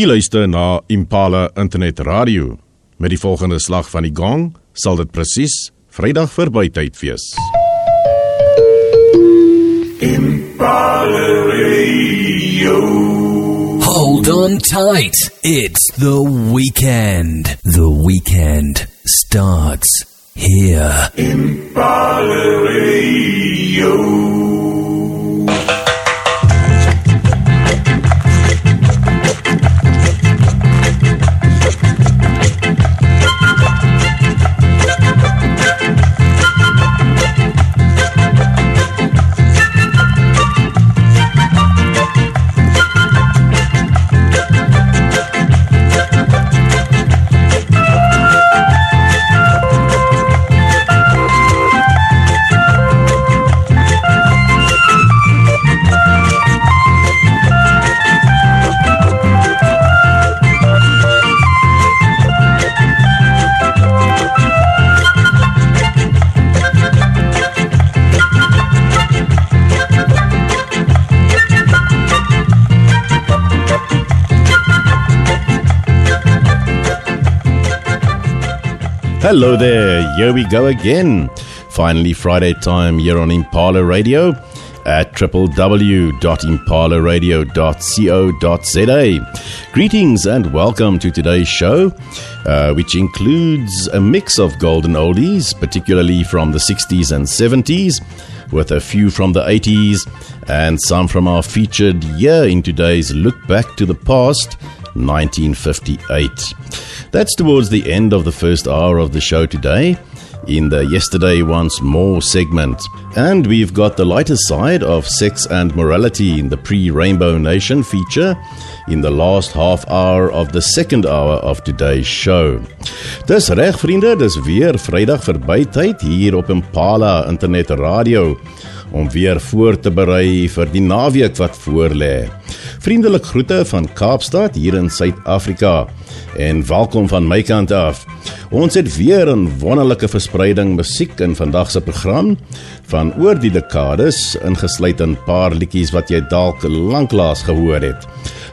U luister na Impala Internet Radio. Met die volgende slag van die gong sal dit presies Vrydag verbytyd wees. Impala Radio. Hold on tight. It's the weekend. The weekend starts here. Impala Radio. Hello there, here we go again. Finally, Friday time here on Impala Radio at www.impalaradio.co.za. Greetings and welcome to today's show, uh, which includes a mix of golden oldies, particularly from the 60s and 70s, with a few from the 80s, and some from our featured year in today's Look Back to the Past 1958. That's towards the end of the first hour of the show today in the Yesterday Once More segment. And we've got the lighter side of sex and morality in the pre Rainbow Nation feature in the last half hour of the second hour of today's show. Dis reg vriende, dis weer Vrydag verbytyd hier op Impala Internet Radio om weer voor te berei vir die naweek wat voorlê. Vriendelik groete van Kaapstad hier in Suid-Afrika en welkom van my kant af. Ons het weer 'n wonderlike verspreiding musiek in vandag se program van oor die dekades ingesluit in 'n paar liedjies wat jy dalk lanklaas gehoor het.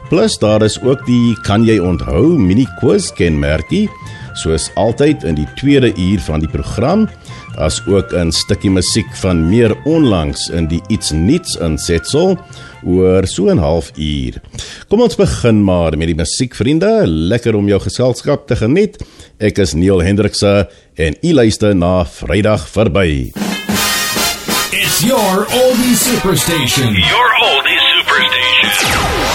Plus daar is ook die kan jy onthou mini quiz kenmerkie soos altyd in die tweede uur van die program as ook 'n stukkie musiek van meer onlangs in die iets nuuts insetsel oor so 'n halfuur. Kom ons begin maar met die musiek vriende, lekker om jou geselskap te geniet. Ek is Neil Hendrikse en u luister na Vrydag verby. It's your oldie superstation. Your oldie superstation.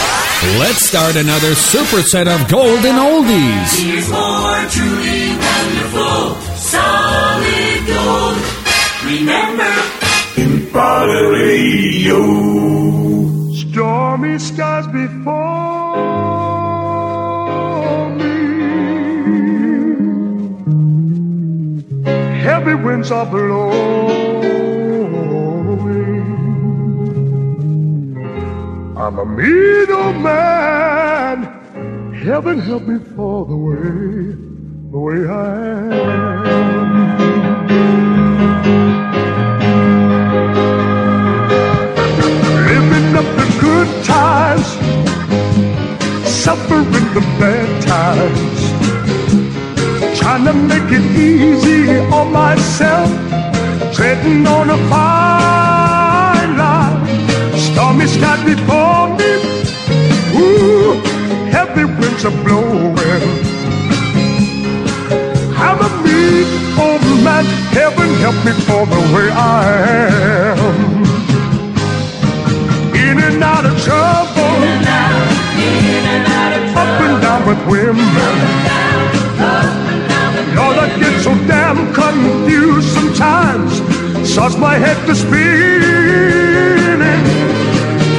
Let's start another superset of golden oldies. Here's more truly wonderful, gold. Remember, Impala Radio. Stormy skies before me. Heavy winds are blowing. I'm a middle man. Heaven help me for the way, the way I am. Times, suffering the bad times, trying to make it easy on myself, treading on a fine line, stormy sky before me, ooh, heavy winds are blowing. I'm a meek old man, heaven help me for the way I am in and out of trouble, up and down with women. Lord, I get so damn confused sometimes, starts my head to spinning.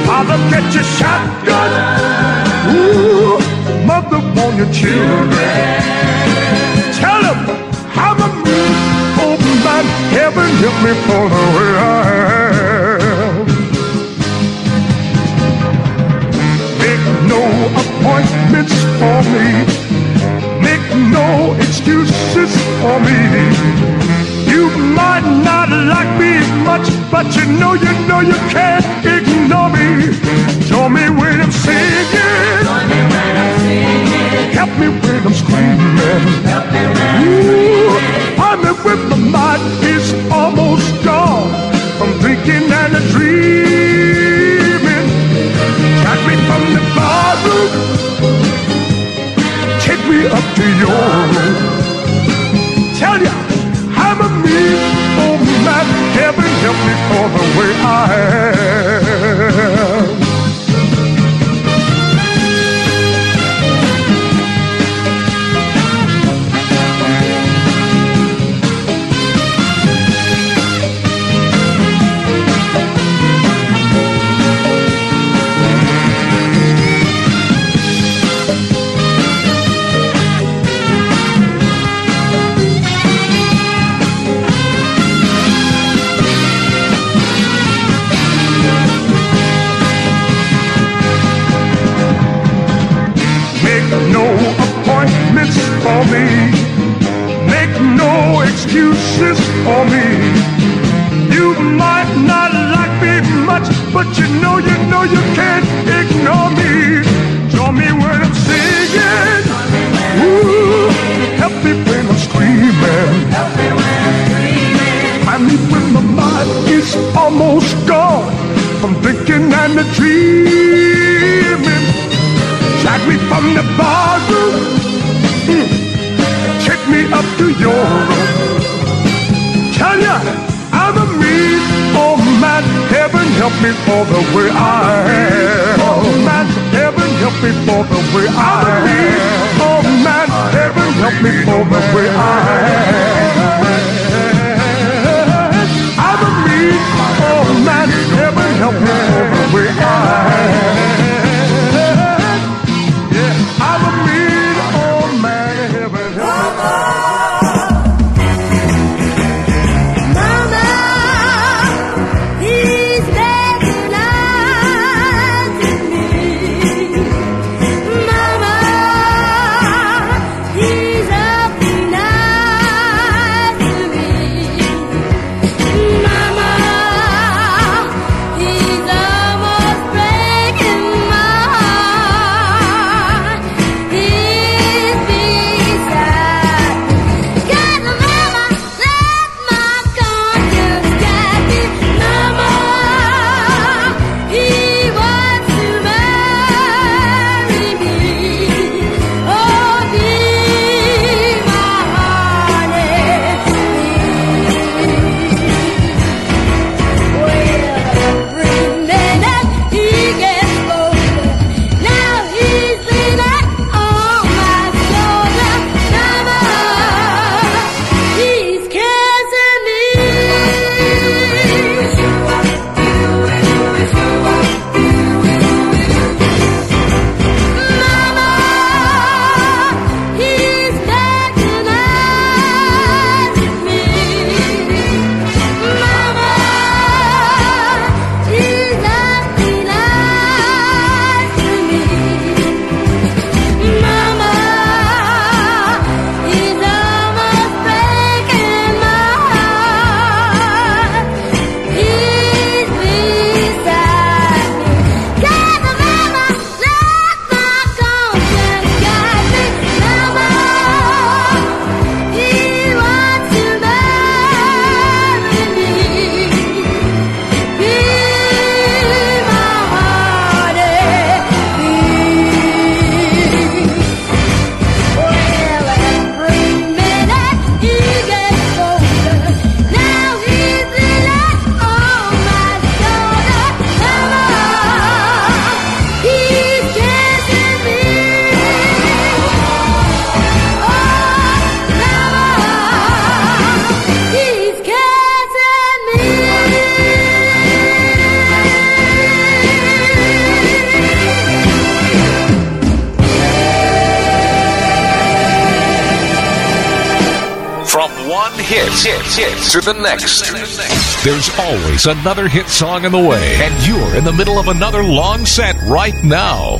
Father, get your shotgun, ooh, mother, warn your children. Tell them I'm a old man, heaven help me for the way I am. Appointments for me. Make no excuses for me. You might not like me much, but you know, you know you can't ignore me. Join me when I'm singing. Help me when I'm screaming. Ooh, I'm with my mind is almost gone from thinking and a dreaming. Got me from the barroom, take me up to your room. Tell ya, I'm a mean old oh, man. Heaven help me for the way I am. For me. You might not like me much, but you know, you know you can't ignore me. Join me when I'm singing. Ooh, help me when I'm screaming. I mean when my mind is almost gone from thinking and the dreaming. Drag me from the barroom, mm, take me up to your room. Tell ya, I'm a mean old man. Heaven help me for the way I am. Oh man, heaven help me for the way I am. Oh man, heaven help me for the way I am. I'm a mean to the next. There's always another hit song in the way, and you're in the middle of another long set right now.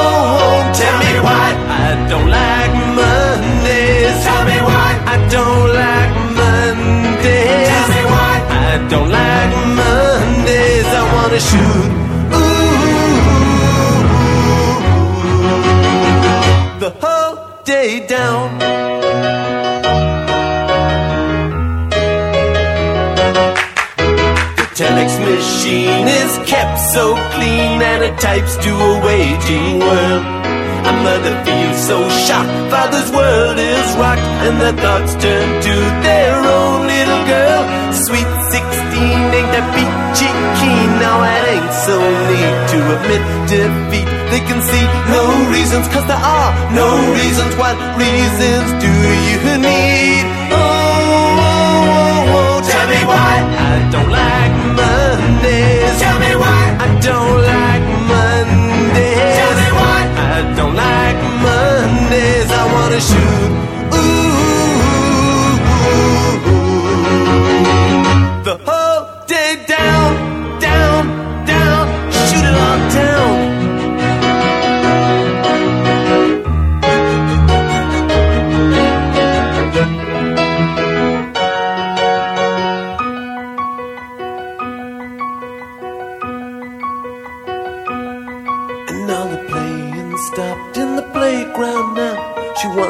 Tell me why I don't like Mondays. Tell me why I don't like Mondays. Tell me why I don't like Mondays. I wanna shoot. Ooh, the whole day down. The telex machine is kept so clean and it types to a waging world. A mother feels so shocked, father's world is rocked, and their thoughts turn to their own little girl. Sweet 16 ain't that peachy keen, now it ain't so neat to admit defeat. They can see no reasons, cause there are no reasons. What reasons do you need? Oh, oh, oh, oh, tell me why I don't like wanna shoot.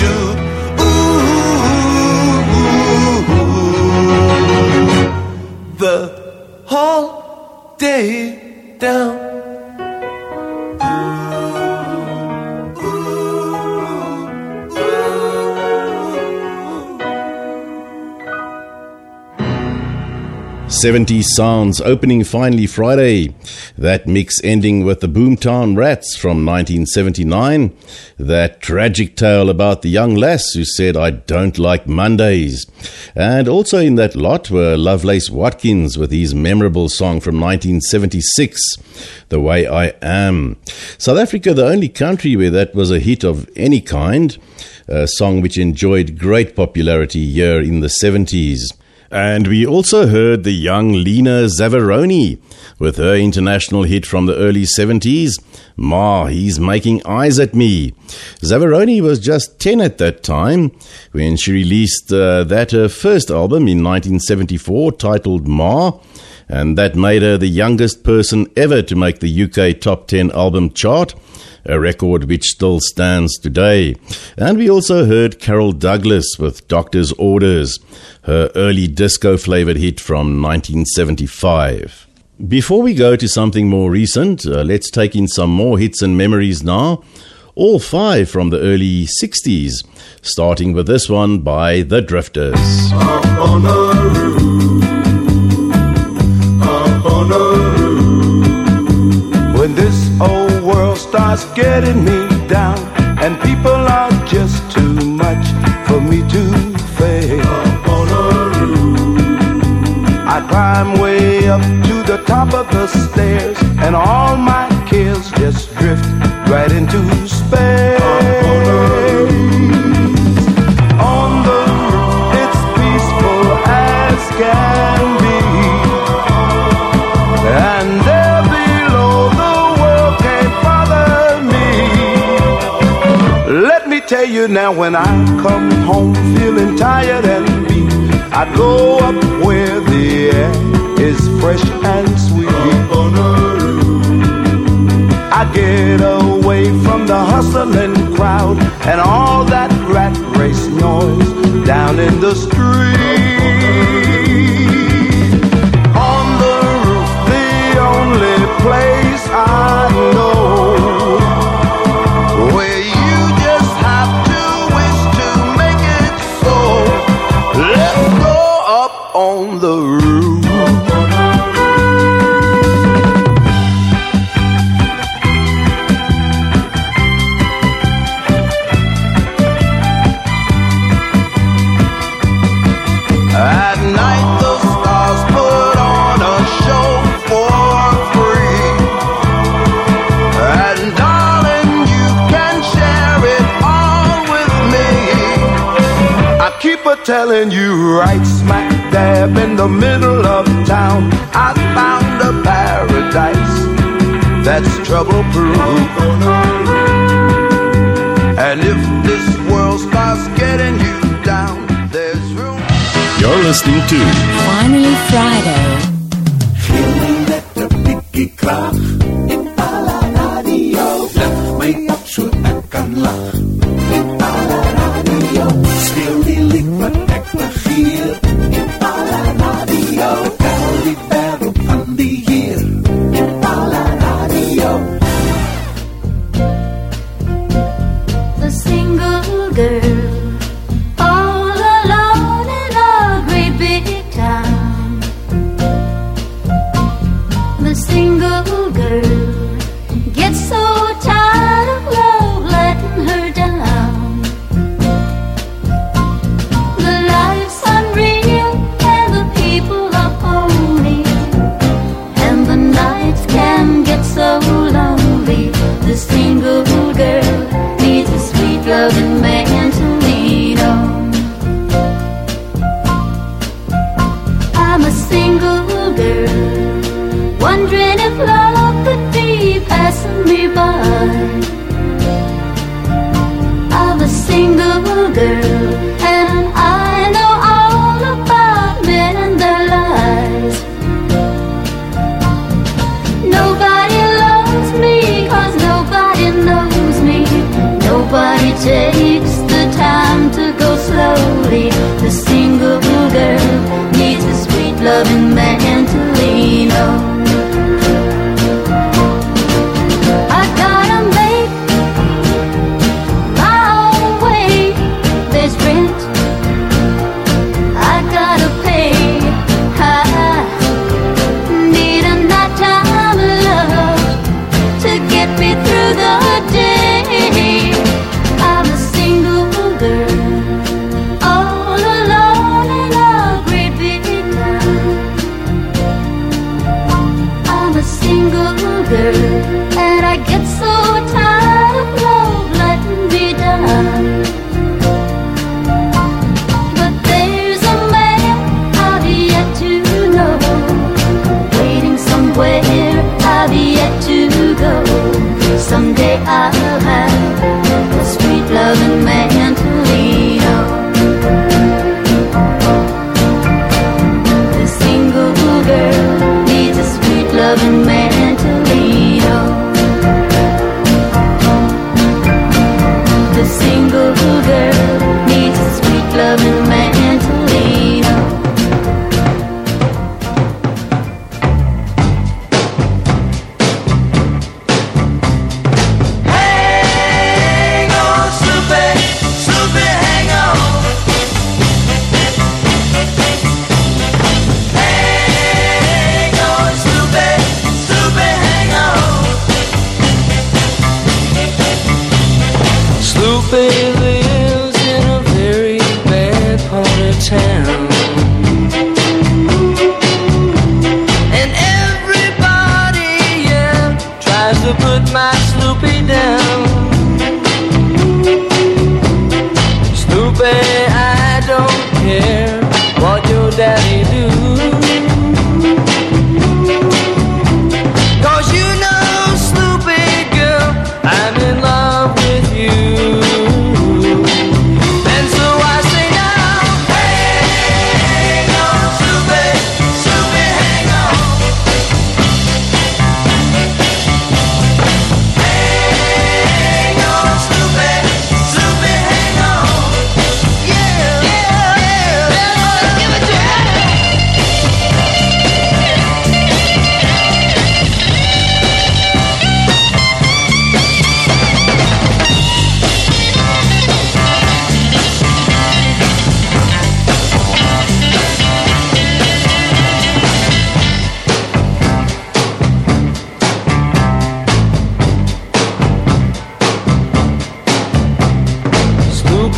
I wanna shoot. Ooh, the whole day down. Seventy sounds opening finally Friday. That mix ending with the Boomtown Rats from 1979. That tragic tale about the young lass who said, I don't like Mondays. And also in that lot were Lovelace Watkins with his memorable song from 1976, The Way I Am. South Africa, the only country where that was a hit of any kind, a song which enjoyed great popularity here in the 70s. And we also heard the young Lena Zavaroni with her international hit from the early 70s, Ma, He's Making Eyes at Me. Zavaroni was just 10 at that time when she released uh, that her first album in 1974 titled Ma, and that made her the youngest person ever to make the UK Top 10 album chart a record which still stands today. And we also heard Carol Douglas with Doctor's Orders, her early disco flavored hit from 1975. Before we go to something more recent, uh, let's take in some more hits and memories now. All five from the early 60s, starting with this one by The Drifters. was getting me down, and people are just too much for me to face. I climb way up to the top of the stairs, and all my cares just drift right into space. tell you now when I come home feeling tired and beat, I go up where the air is fresh and sweet. I get away from the hustling crowd and all that rat race noise down in the street. telling you right smack dab in the middle of town, I found a paradise that's trouble proof. And if this world starts getting you down, there's room. You're listening to Finally Friday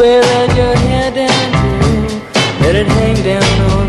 Where your head down let it hang down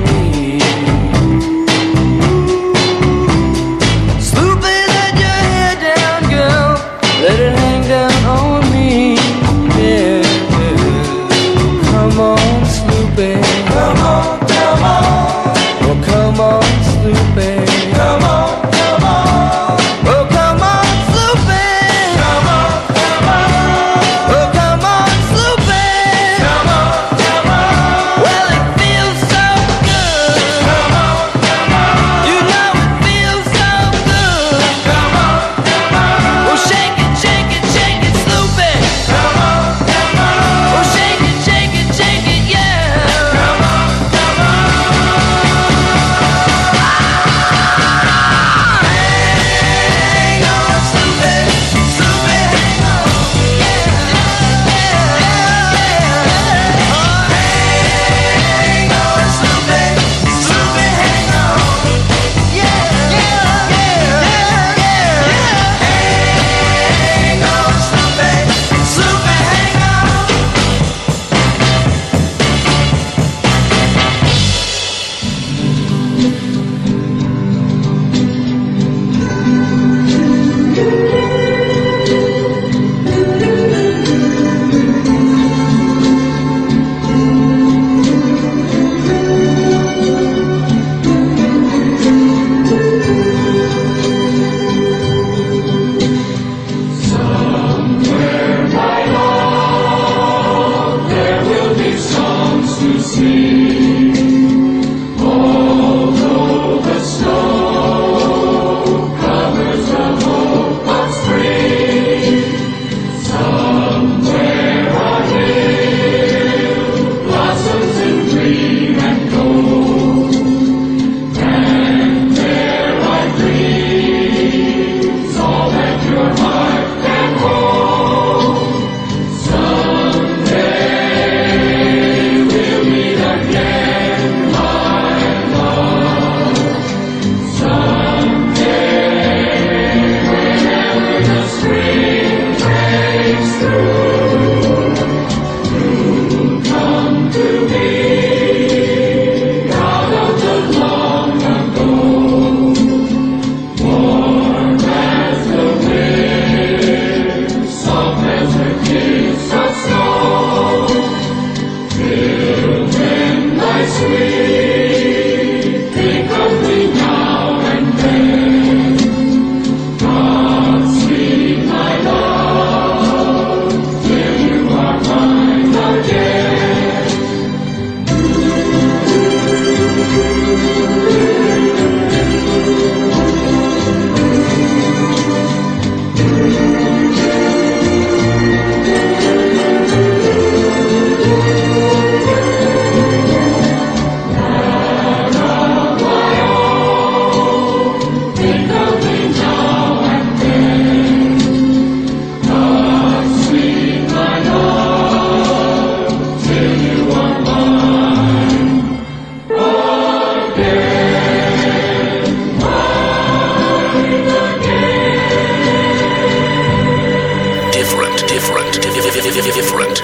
different, different,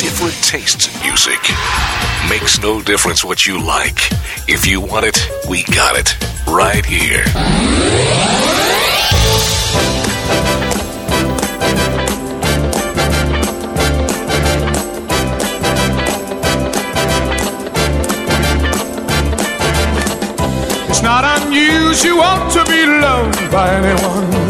different tastes in music. Makes no difference what you like. If you want it, we got it right here. It's not unusual to be loved by anyone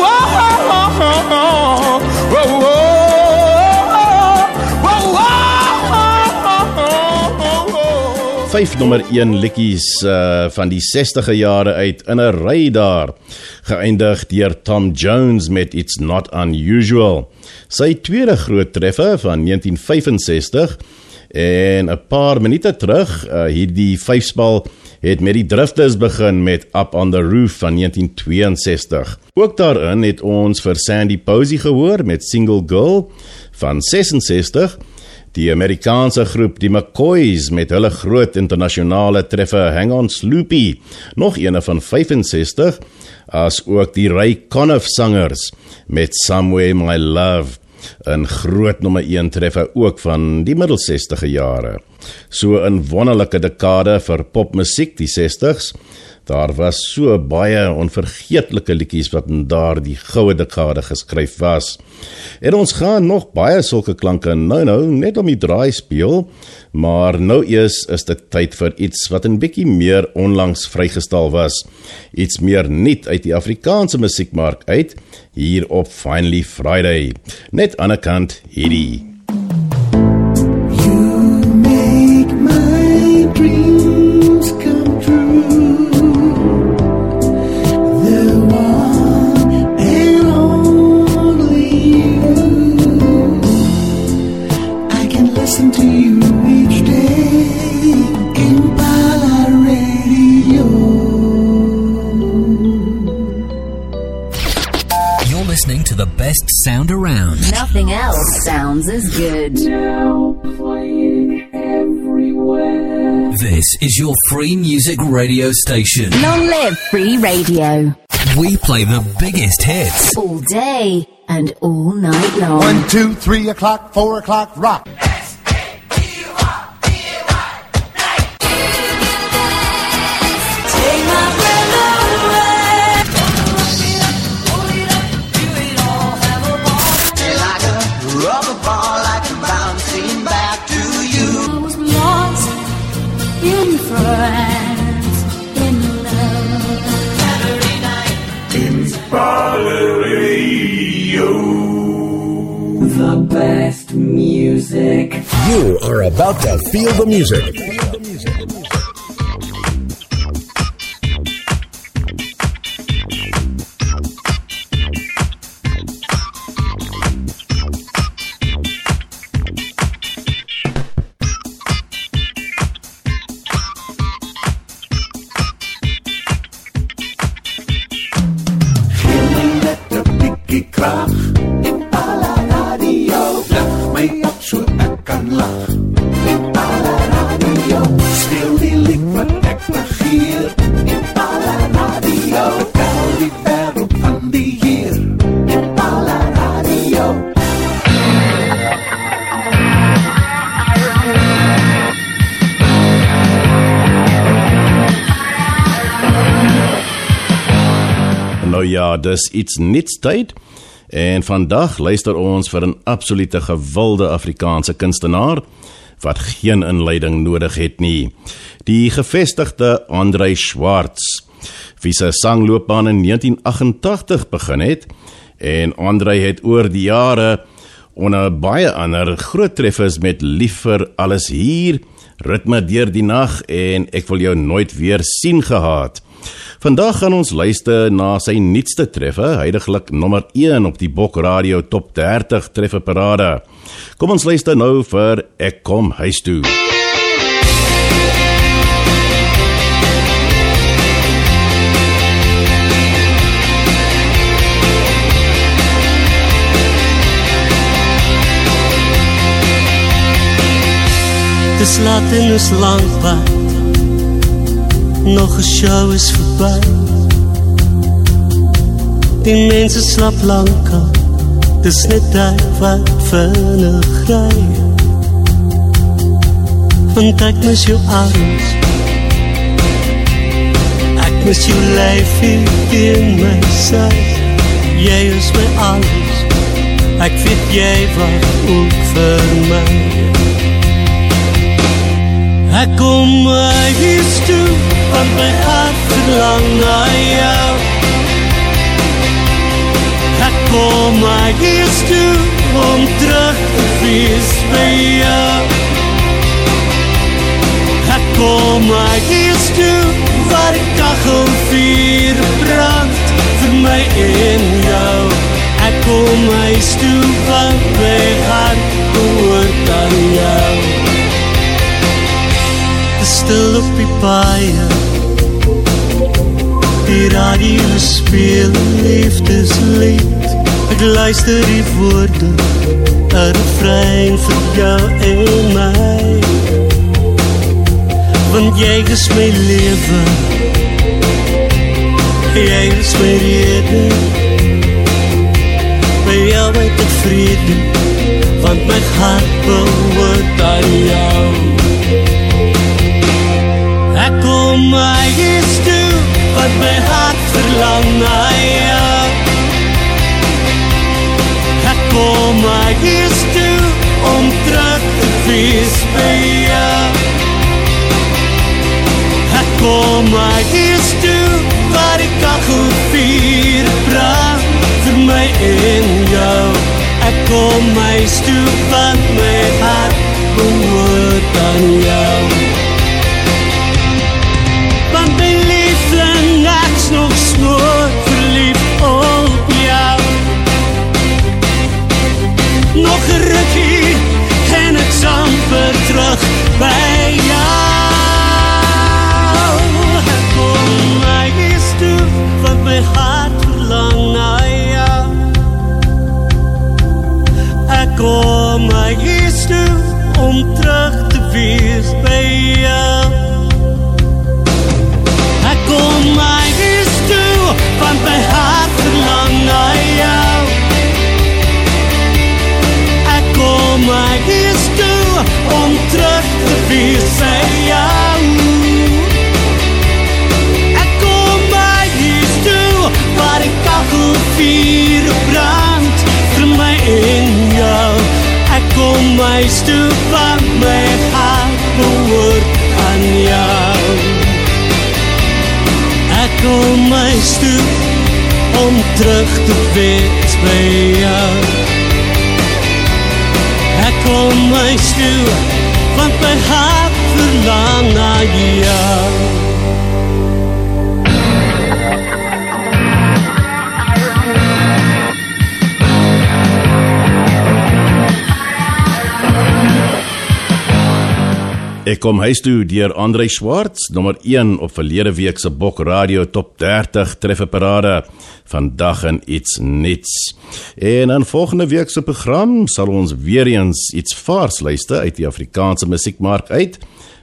Vyf nommer 1 liedjies uh, van die 60e jare uit in 'n ry daar, geëindig deur Tom Jones met It's Not Unusual. Sy tweede groot treffer van 1965 en 'n paar minute terug, uh, hierdie vyfspal het met die Drifters begin met Up on the Roof van 1962. Ook daarin het ons vir Sandy Posey gehoor met Single Girl van 66 Die Amerikaanse groep die McCoys met hulle groot internasionale treffer Hang On Sloopy, nog eene van 65, as ook die Ray Conniff sangers met Somewhere My Love, 'n groot nommer 1 treffer ook van die middel 60e jare. So 'n wonderlike dekade vir popmusiek die 60s. Daar was so baie onvergeetlike liedjies wat in daardie goue dekade geskryf was. En ons gaan nog baie sulke klanke nou nou net om die draai speel, maar nou eers is dit tyd vir iets wat 'n bietjie meer onlangs vrygestel was. Iets meer nuut uit die Afrikaanse musiekmark uit hier op Finally Friday. Net aan 'n kant hierdie Make my dreams listening to the best sound around. Nothing else sounds as good. Now playing everywhere. This is your free music radio station. Long live free radio. We play the biggest hits. All day and all night long. One, two, three o'clock, four o'clock, rock. You are about to feel the music. Dis iets niets tyd. En vandag luister ons vir 'n absolute gewilde Afrikaanse kunstenaar wat geen inleiding nodig het nie. Die gevestigde Andrei Schwartz, wie se sangloopbaan in 1988 begin het en Andrei het oor die jare onder baie ander groot treffers met Lief vir alles hier, Ritme deur die nag en Ek wil jou nooit weer sien gehad. Vandag gaan ons luister na sy nuutste treffer, heidaglik nommer 1 op die Bok Radio Top 30 trefferparade. Kom ons luister nou vir Ek kom huis toe. Dis laat en is lang pad Nog 'n show is verby Die mense slap lank al. Dis net tyd wat vinnig ry Want ek mis jou arms Ek mis jou lyf hier in my sy Jy is my alles. Ek weet jy wat ook vir my Ek kom huis toe, want my hart verlang na jou. Ek kom huis toe, om terug te wees by jou. Ek kom huis toe, waar die kachel vier brand, vir my en jou. Ek kom huis toe, want my hart behoort aan jou stil op die paie Die radio speel liefdeslied Ek luister die woorde Een refrein vir jou en my. Want jy is my leven. Jy is my rede. By jou weet ek vrede Want my hart behoort aan jou Kom my is toe, wat my hart verlang na jou. Ek kom my is toe, om terug te wees by jou. Ek kom my is toe, waar die kachel vier brand, vir my en jou. Ek kom my toe, want my hart behoort aan jou. en het terug bij jou. Het mij is toe wat mijn hart. Jou Ek kom my huis toe waar die kachel vier brand vir my en jou Ek kom my toe want my hart behoort aan jou Ek kom my stoep om terug te wees by jou. Ek kom my stoep want my hart verlang na jou Ek kom huis toe deur Andrei Schwartz, nommer 1 op verlede week se Bok Radio Top 30 trefferparade. Vandag en iets nuuts. En in volgende week se program sal ons weer eens iets vars luister uit die Afrikaanse musiekmark uit,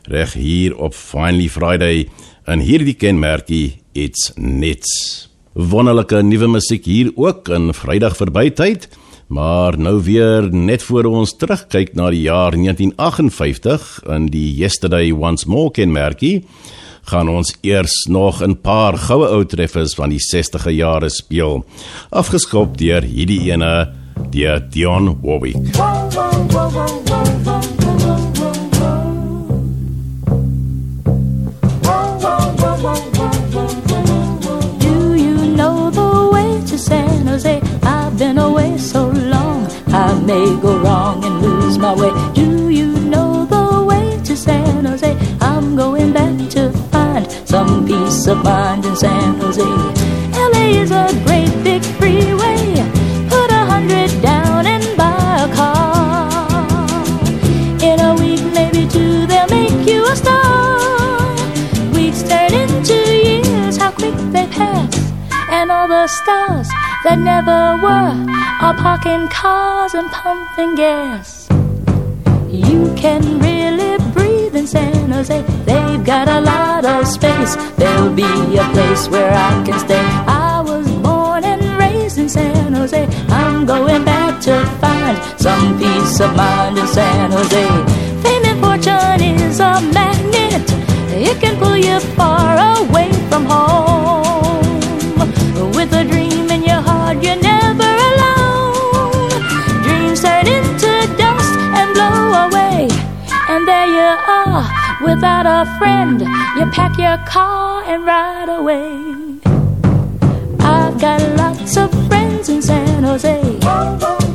reg hier op Finally Friday en hierdie kenmerkie iets nuuts. Wonderlike nuwe musiek hier ook in Vrydag verbytyd. Maar nou weer net voor ons terugkyk na die jaar 1958 in die Yesterday Once More kenmerkie, gaan ons eers nog 'n paar goue ou treffers van die 60e jare speel, afgeskop deur hierdie ene deur Dion Warwick. Do you know the way to San Jose? I've been away so long, I may go wrong and lose my way. You some peace of mind in San Jose. LA is a great big freeway. Put a hundred down and buy a car. In a week, maybe two, they'll make you a star. Weeks turn into years, how quick they pass. And all the stars that never were are parking cars and pumping gas. You can really San Jose. They've got a lot of space. There'll be a place where I can stay. I was born and raised in San Jose. I'm going back to find some peace of mind in San Jose. Fame and fortune is a magnet. It can pull you far away from home. Without a friend. You pack your car and ride away. I've got lots of friends in San Jose.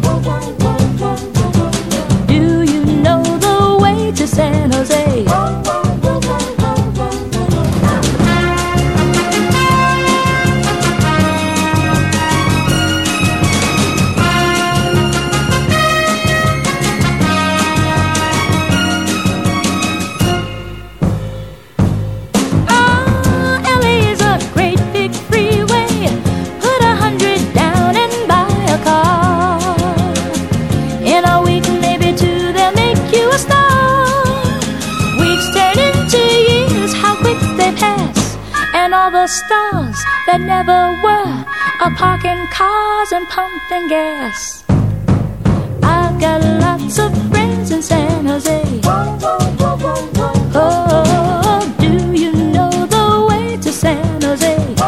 Never were are parking cars and pumping gas. I've got lots of friends in San Jose. Oh, do you know the way to San Jose?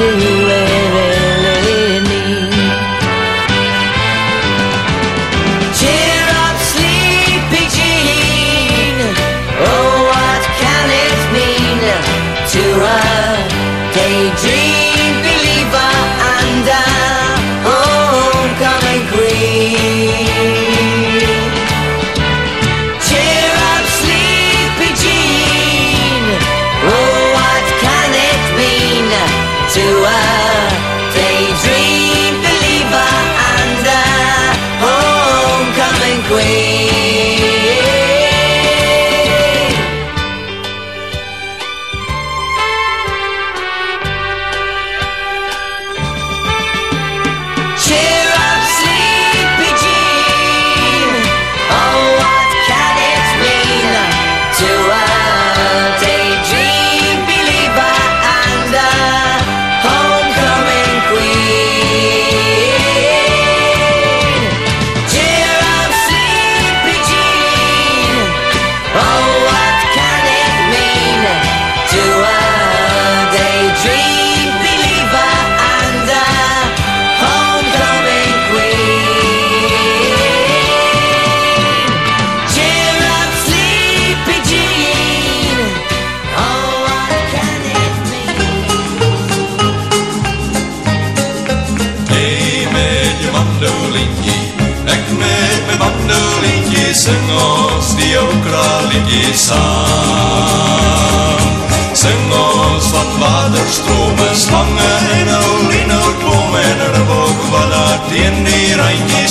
Do saam. Sing ons van waterstrome, slange en oulie, nou klom en ribbok, wat daar teen die randjies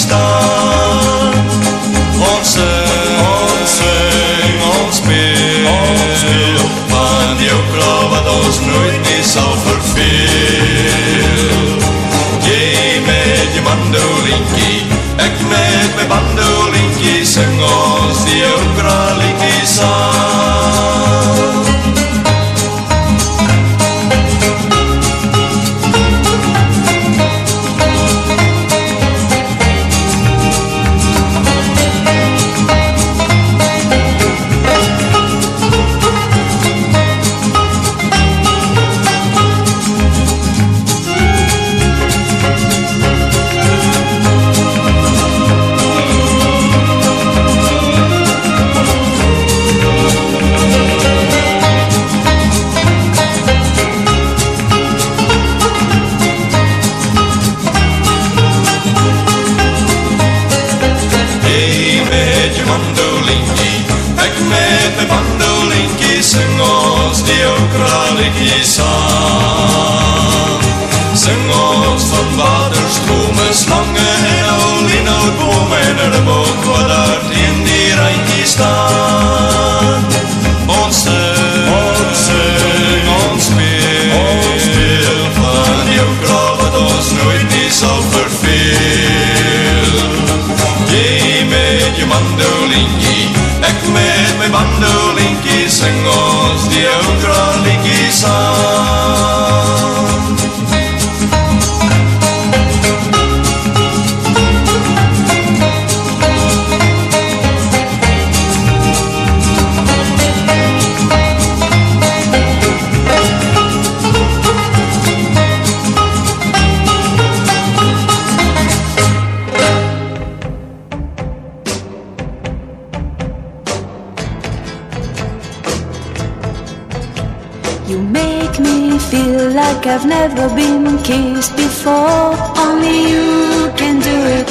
I've never been kissed before. Only you can do it.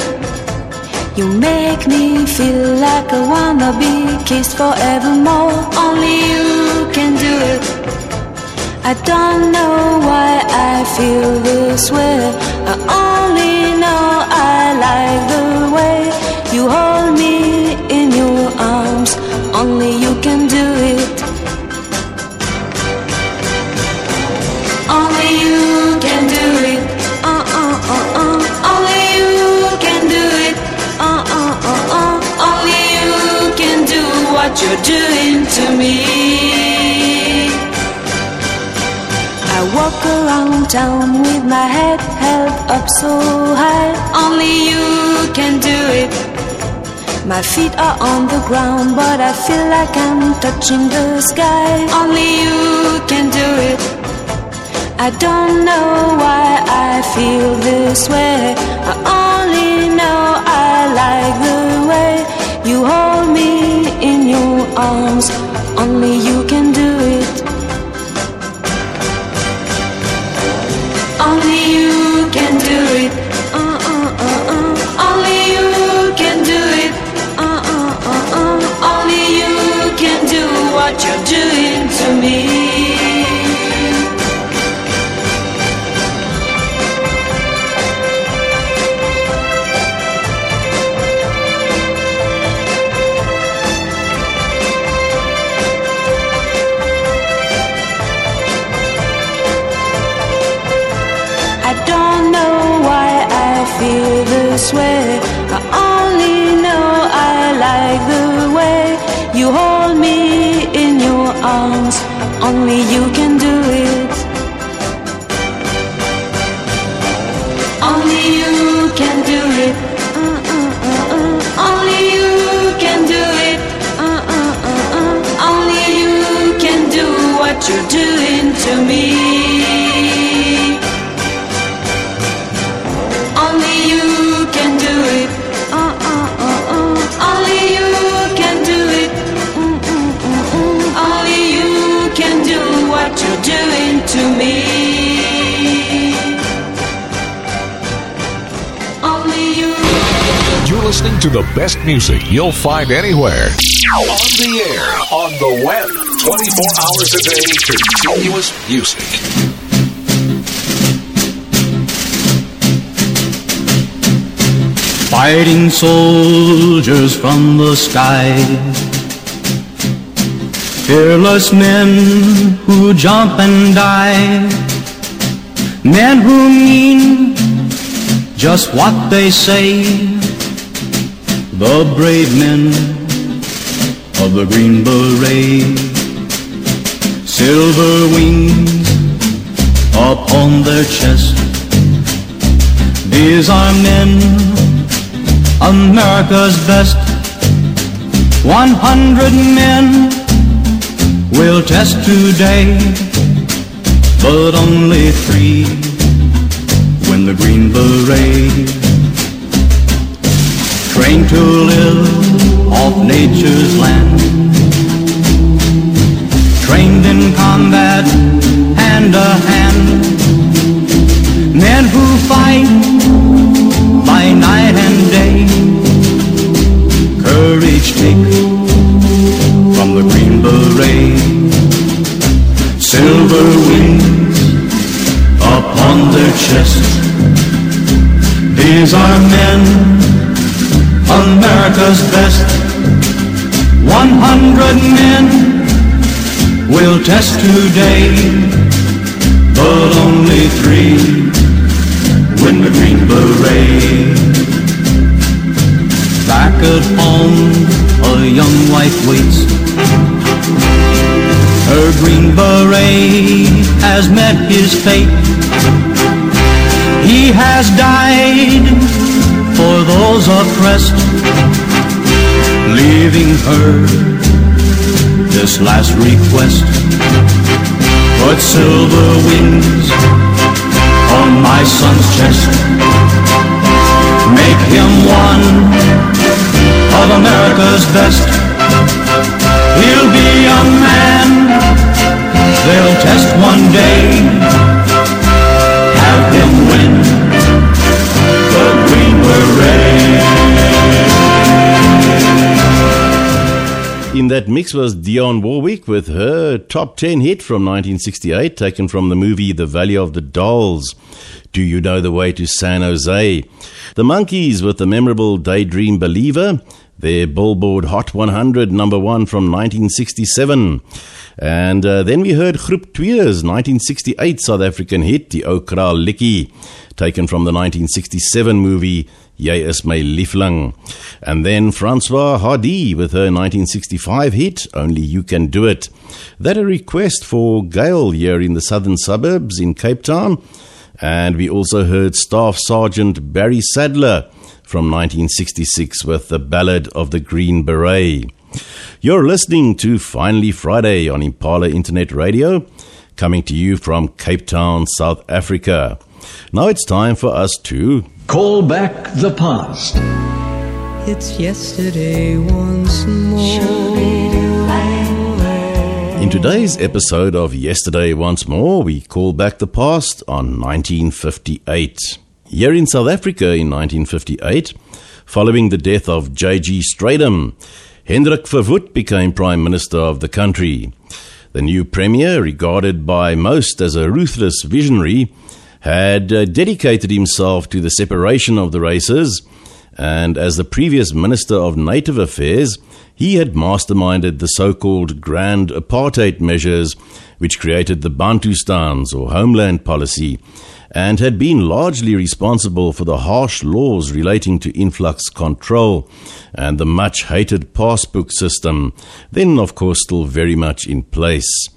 You make me feel like I wanna be kissed forevermore. Only you can do it. I don't know why I feel this way. I only know I like the way you hold me in your arms. Only around town with my head held up so high. Only you can do it. My feet are on the ground, but I feel like I'm touching the sky. Only you can do it. I don't know why I feel this way. I only know I like the way you hold me in your arms. Only you to the best music you'll find anywhere. On the air, on the web, 24 hours a day, continuous music. Fighting soldiers from the sky. Fearless men who jump and die. Men who mean just what they say. The brave men of the Green Beret. Silver wings upon their chest. These are men America's best. One hundred men will test today, but only three win the Green Beret. Trained to live off nature's land, trained in combat hand to hand. Men who fight by night and day. Courage take from the Green Beret. Silver wings upon their chest. These are men, America's best. One hundred men will test today, but only three win the Green Beret. Back at home, a young wife waits. Her Green Beret has met his fate. He has died those oppressed, leaving her this last request. Put silver wings on my son's chest. Make him one of America's best. He'll be a man they'll test one day. Have him win. In that mix was Dionne Warwick with her top 10 hit from 1968, taken from the movie The Valley of the Dolls. Do you know the way to San Jose? The Monkees with the memorable Daydream Believer, their Billboard Hot 100 number one from 1967. And uh, then we heard Groep Twee's 1968 South African hit, Die Okra Likkie, taken from the 1967 movie Jy is my liefling. And then Françoise Hardy with her 1965 hit, Only You Can Do It. That a request for Gail here in the southern suburbs in Cape Town. And we also heard Staff Sergeant Barry Sadler from 1966 with the Ballad of the Green Beret. You're listening to Finally Friday on Impala Internet Radio, coming to you from Cape Town, South Africa. Now it's time for us to call back the past. It's yesterday once more. In today's episode of Yesterday Once More, we call back the past on 1958. Here in South Africa in 1958, following the death of J.G. Strydom, Hendrik Verwoerd became Prime Minister of the country. The new Premier, regarded by most as a ruthless visionary, had uh, dedicated himself to the separation of the races, and as the previous Minister of Native Affairs, he had masterminded the so called Grand Apartheid measures, which created the Bantustans or Homeland Policy, and had been largely responsible for the harsh laws relating to influx control and the much hated passbook system, then, of course, still very much in place.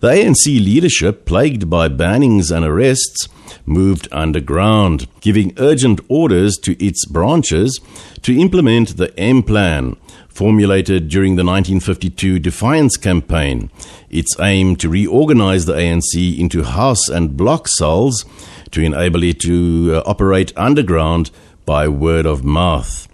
The ANC leadership, plagued by bannings and arrests, moved underground, giving urgent orders to its branches to implement the M Plan, formulated during the 1952 Defiance Campaign. Its aim to reorganize the ANC into house and block cells to enable it to uh, operate underground by word of mouth.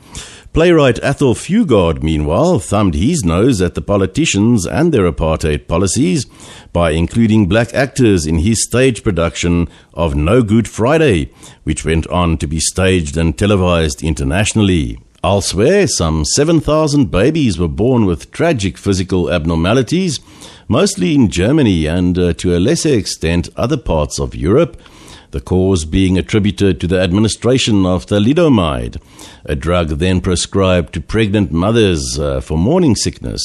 Playwright Athol Fugard, meanwhile, thumbed his nose at the politicians and their apartheid policies by including black actors in his stage production of No Good Friday, which went on to be staged and televised internationally. Elsewhere, some 7,000 babies were born with tragic physical abnormalities, mostly in Germany and uh, to a lesser extent other parts of Europe, the cause being attributed to the administration of thalidomide, a drug then prescribed to pregnant mothers uh, for morning sickness.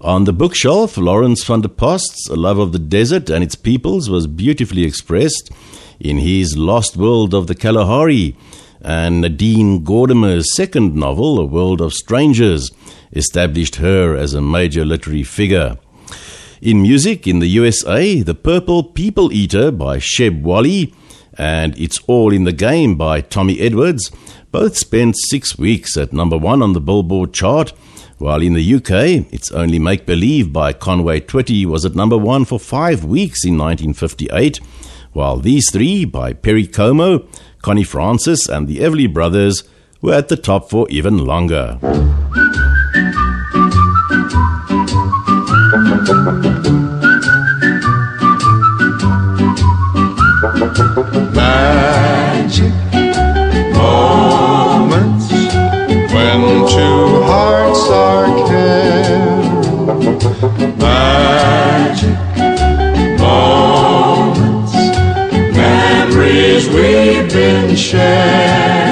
On the bookshelf, Laurens van der Post's A Love of the Desert and Its Peoples was beautifully expressed in his Lost World of the Kalahari, and Nadine Gordimer's second novel, A World of Strangers, established her as a major literary figure. In music in the USA, The Purple People Eater by Sheb Wooley and It's All in the Game by Tommy Edwards both spent six weeks at number one on the Billboard chart, while in the UK, It's Only Make Believe by Conway Twitty was at number one for five weeks in 1958, while these three by Perry Como, Connie Francis, and the Everly Brothers were at the top for even longer. Magic moments when two hearts are. Magic moments, memories we've been sharing.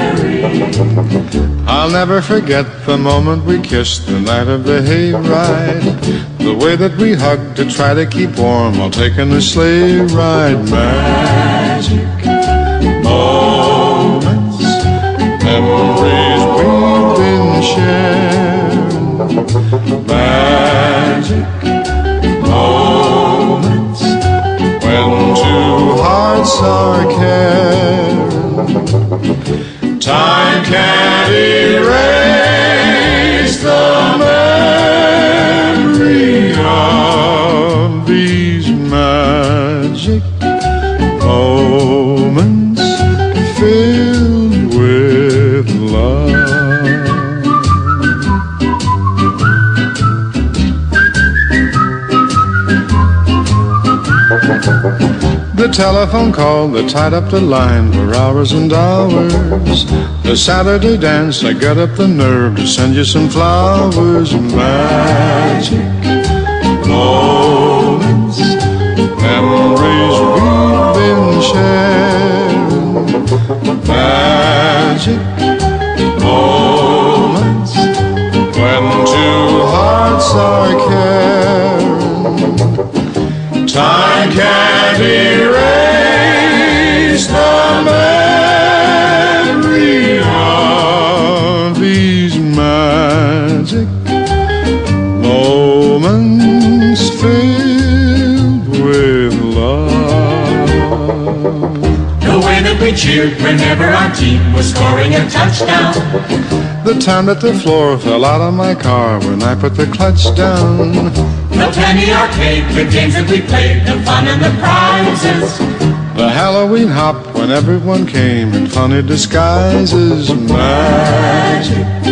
I'll never forget the moment we kissed the night of the hayride. The way that we hugged to try to keep warm while taking the sleigh ride. Magic moments, memories we've been sharing. Magic moments when two hearts are caring. Time can't erase the memory of these magic moments filled with love. The telephone call that tied up the line for hours and hours. The Saturday dance, I got up the nerve to send you some flowers. Magic moments, memories we've been sharing. Magic moments when two hearts are caring. Time can't erase the memory of these magic moments filled with love. The way that we cheered whenever our team was scoring a touchdown. The time that the floor fell out of my car when I put the clutch down. The penny arcade, the games that we played, the fun and the prizes. The Halloween hop when everyone came in funny disguises. Magic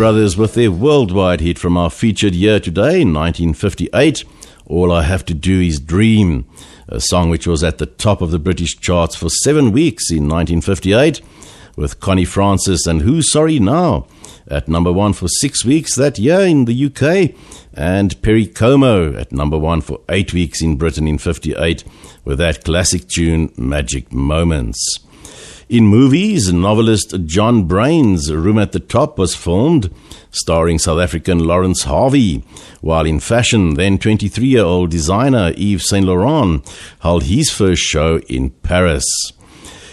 Brothers with their worldwide hit from our featured year today, 1958. All I Have to Do Is Dream, a song which was at the top of the British charts for seven weeks in 1958, with Connie Francis and Who's Sorry Now at number one for six weeks that year in the UK, and Perry Como at number one for eight weeks in Britain in 58, with that classic tune, Magic Moments. In movies, novelist John Braine's Room at the Top was filmed, starring South African Laurence Harvey, while in fashion, then 23 year old designer Yves Saint Laurent held his first show in Paris.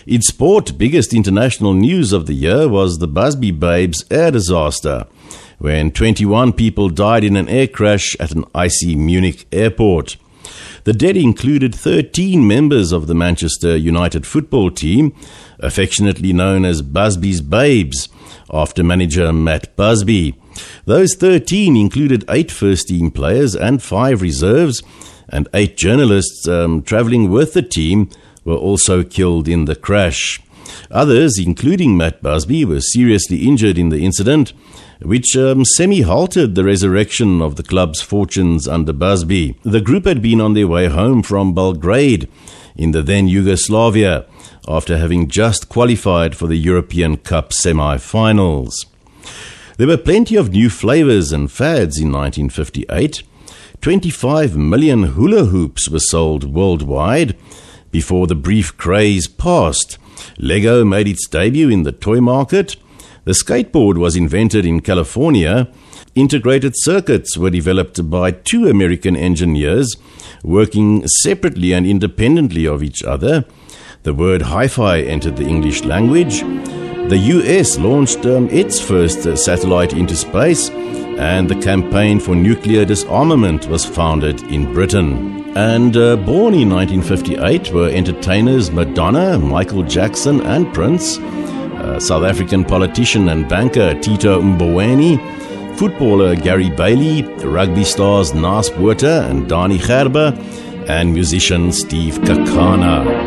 In sport, biggest international news of the year was the Busby Babes air disaster, when 21 people died in an air crash at an icy Munich airport. The dead included 13 members of the Manchester United football team, affectionately known as Busby's Babes, after manager Matt Busby. Those 13 included eight first team players and five reserves, and eight journalists um, travelling with the team were also killed in the crash. Others, including Matt Busby, were seriously injured in the incident, which um, semi halted the resurrection of the club's fortunes under Busby. The group had been on their way home from Belgrade in the then Yugoslavia after having just qualified for the European Cup semi finals. There were plenty of new flavors and fads in 1958. 25 million hula hoops were sold worldwide before the brief craze passed. Lego made its debut in the toy market. The skateboard was invented in California. Integrated circuits were developed by two American engineers working separately and independently of each other. The word hi fi entered the English language. The US launched um, its first uh, satellite into space, and the campaign for nuclear disarmament was founded in Britain. And uh, born in 1958 were entertainers Madonna, Michael Jackson, and Prince, uh, South African politician and banker Tito Mboweni, footballer Gary Bailey, rugby stars Naas Botha and Danie Gerber, and musician Steve Kekana.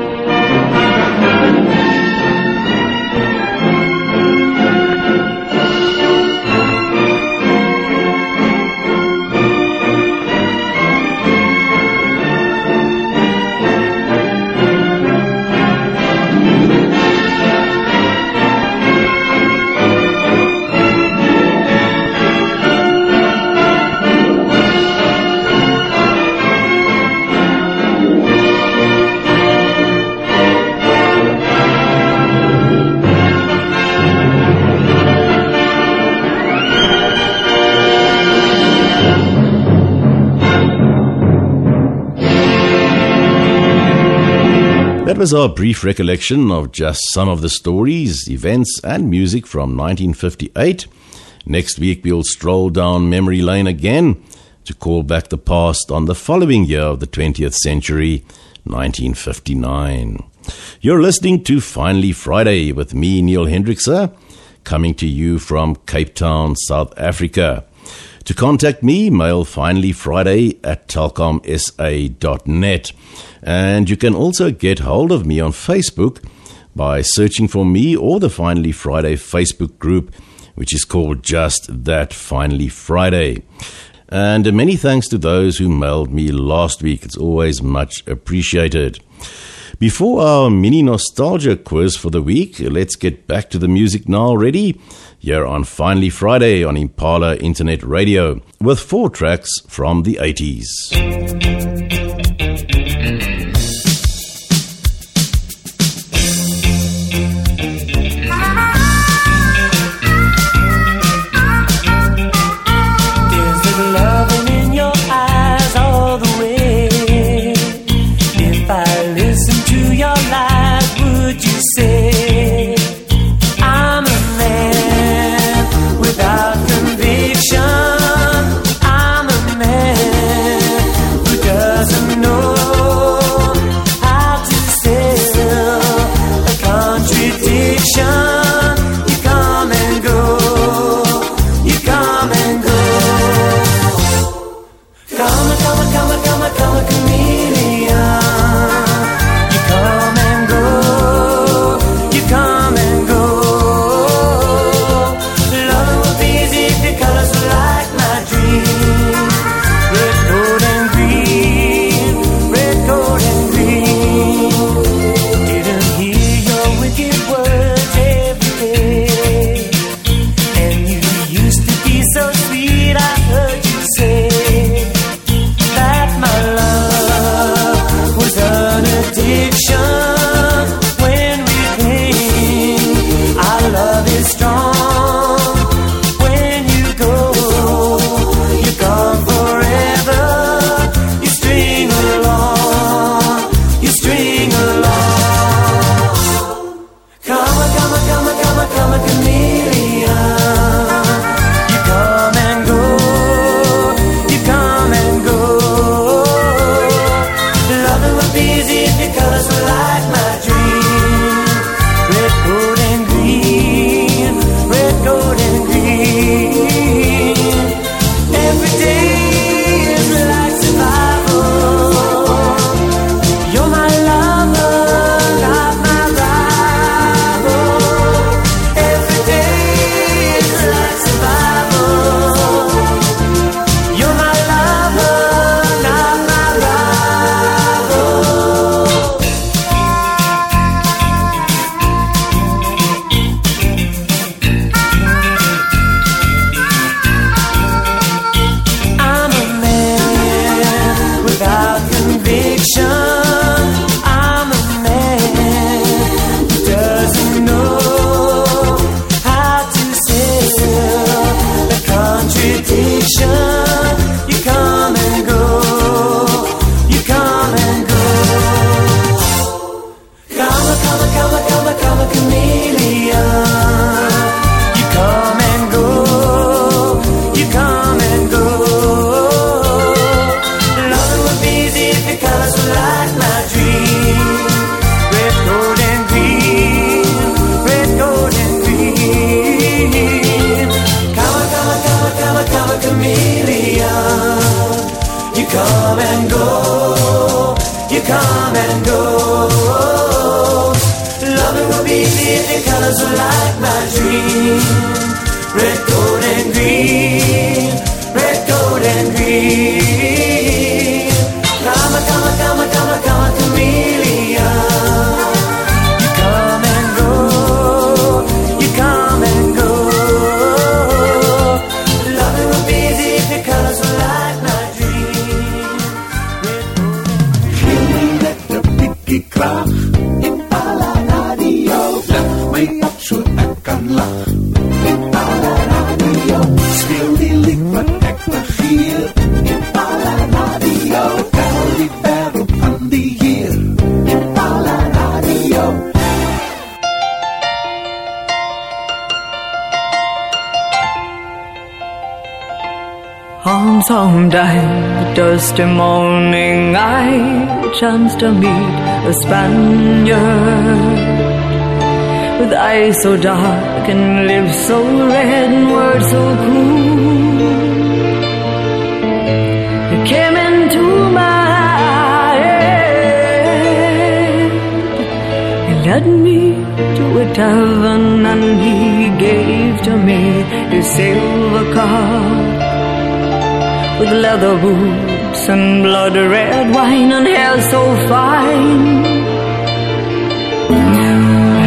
was our brief recollection of just some of the stories, events, and music from 1958. Next week, we'll stroll down memory lane again to call back the past on the following year of the 20th century, 1959. You're listening to Finally Friday with me, Neil Hendrickse, coming to you from Cape Town, South Africa. To contact me, mail finallyfriday at telkomsa.net. And you can also get hold of me on Facebook by searching for me or the Finally Friday Facebook group, which is called Just That Finally Friday. And many thanks to those who mailed me last week. It's always much appreciated. Before our mini nostalgia quiz for the week, let's get back to the music now already. Here on Finally Friday on Impala Internet Radio with four tracks from the 80s. Tuesday morning I chanced to meet a Spaniard with eyes so dark and lips so red and words so cool. He came into my head. He led me to a tavern and he gave to me his silver cup with leather wood and blood red wine and hair so fine.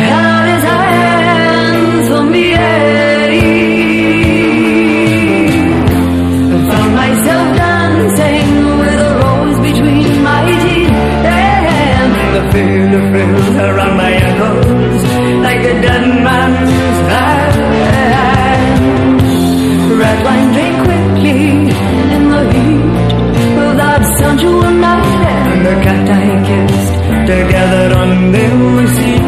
Held his hands. Found myself dancing with a rose between my teeth and the of around my ankles like a dead man's hand. Red wine.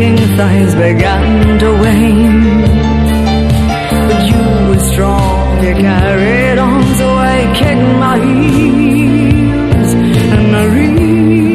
Striking signs began to wane. But you were strong, you carried on So I kicked my heels And I reached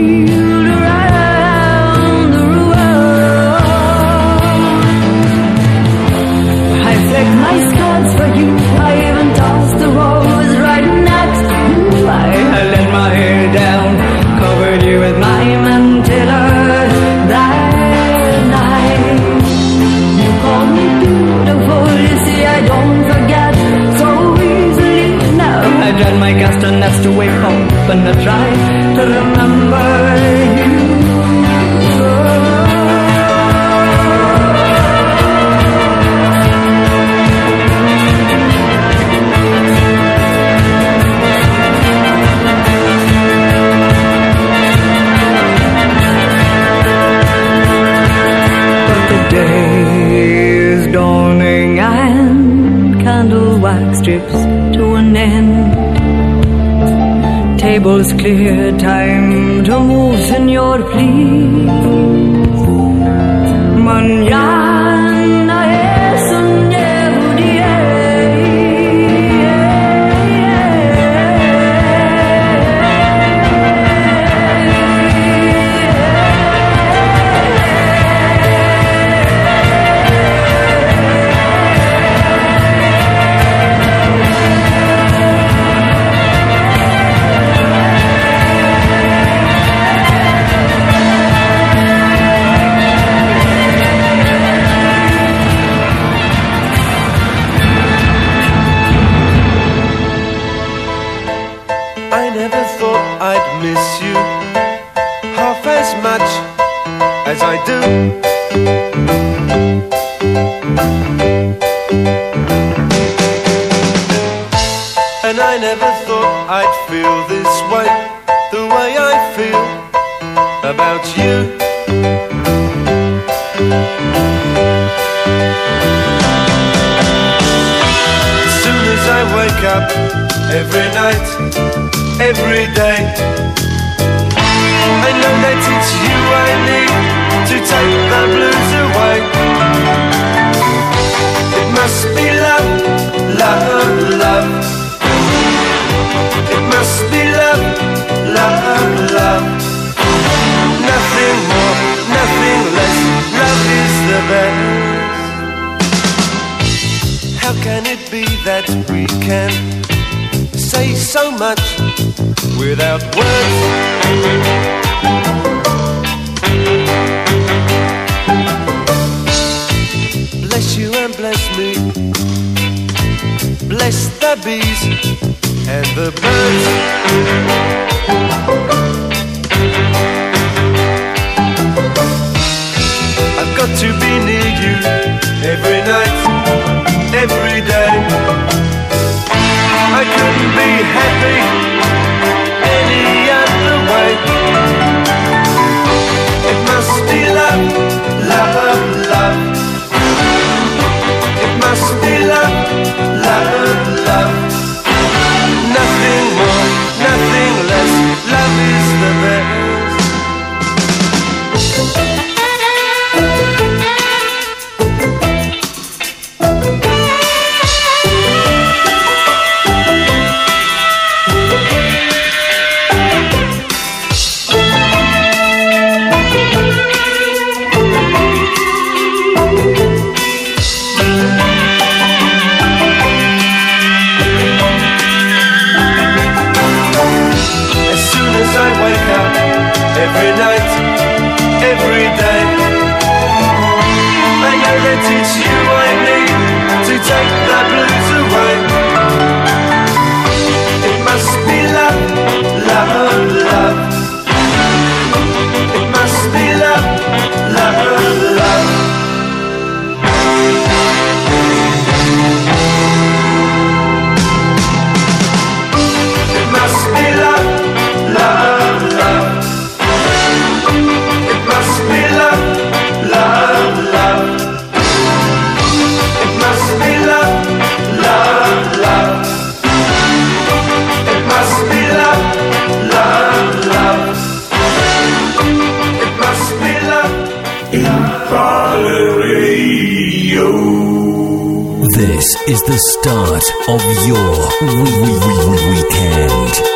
every night, every day. I know that it's you I need to take the blues away. is the start of your weekend.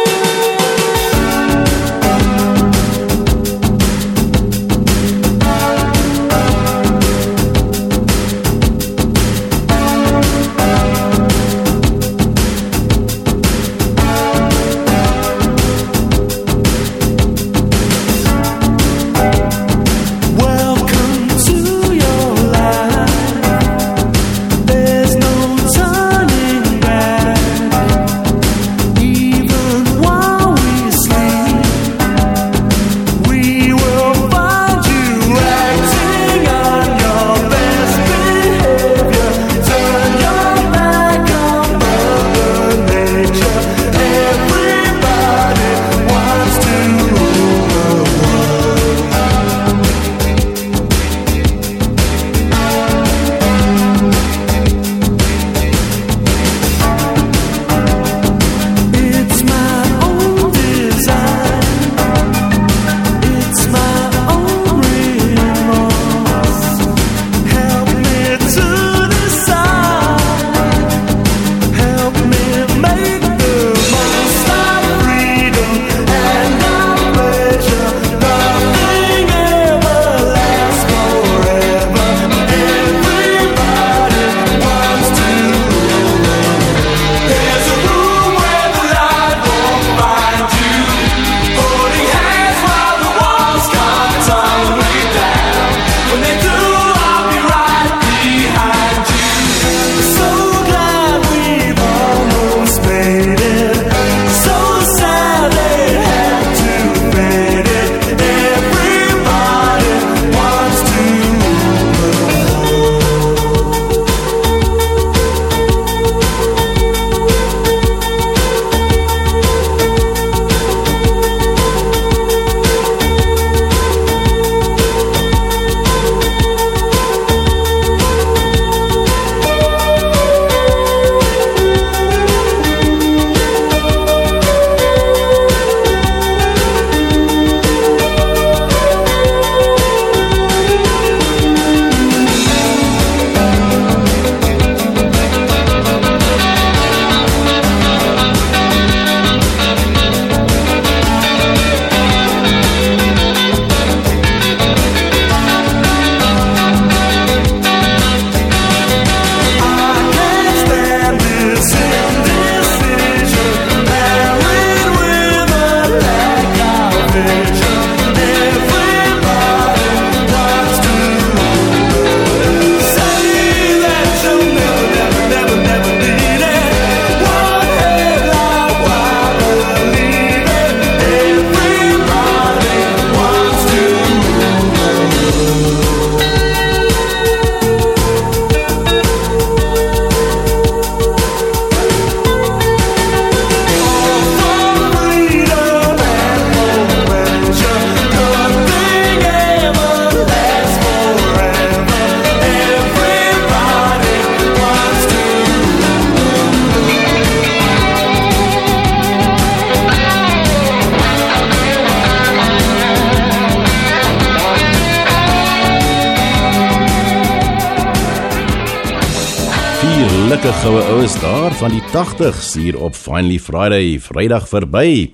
van die 80s hier op Finally Friday, Vrydag verby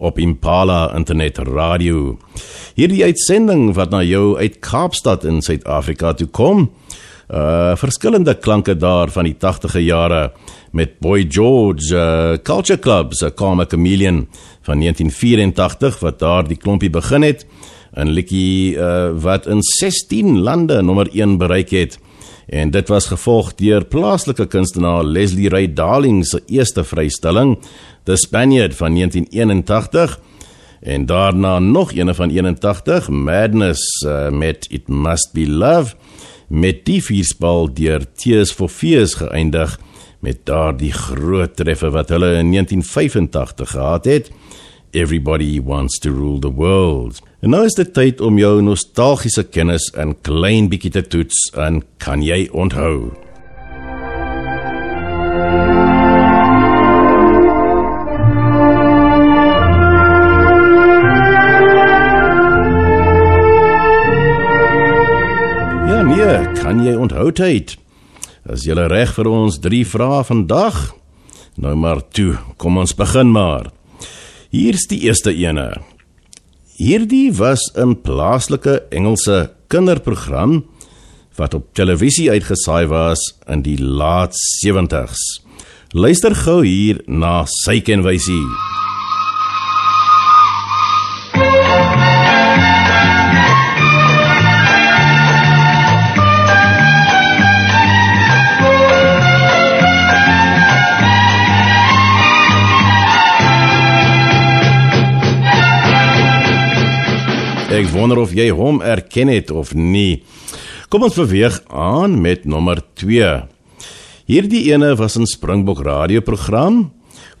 op Impala Internet Radio. Hierdie uitsending wat na jou uit Kaapstad in Suid-Afrika toe kom. Uh verskillende klanke daar van die 80e jare met Boy George uh, Culture Club se Karma Chameleon van 1984 wat daar die klompie begin het. 'n liedjie uh, eh, wat in 16 lande nommer 1 bereik het En dit was gevolg deur plaaslike kunstenaar Leslie Ray Darling se eerste vrystelling, The Spaniard van 1981 en daarna nog een van 81 Madness uh, met It Must Be Love met die vierspal deur Tears for Fears geëindig met daardie groot treffer wat hulle in 1985 gehad het Everybody wants to rule the world. En nou is dit tyd om jou nostalgiese kennis 'n klein bietjie te toets en kan jy onthou? Ja nee, kan jy onthou tyd? As jy reg vir ons 3 vrae vandag? Nou maar toe, kom ons begin maar. Hier's die eerste ene. Hierdie was 'n plaaslike Engelse kinderprogram wat op televisie uitgesaai was in die laat 70s. Luister gou hier na sy kenwysie. Ek wonder of jy hom erken het of nie. Kom ons beweeg aan met nommer 2. Hierdie ene was 'n Springbok radioprogram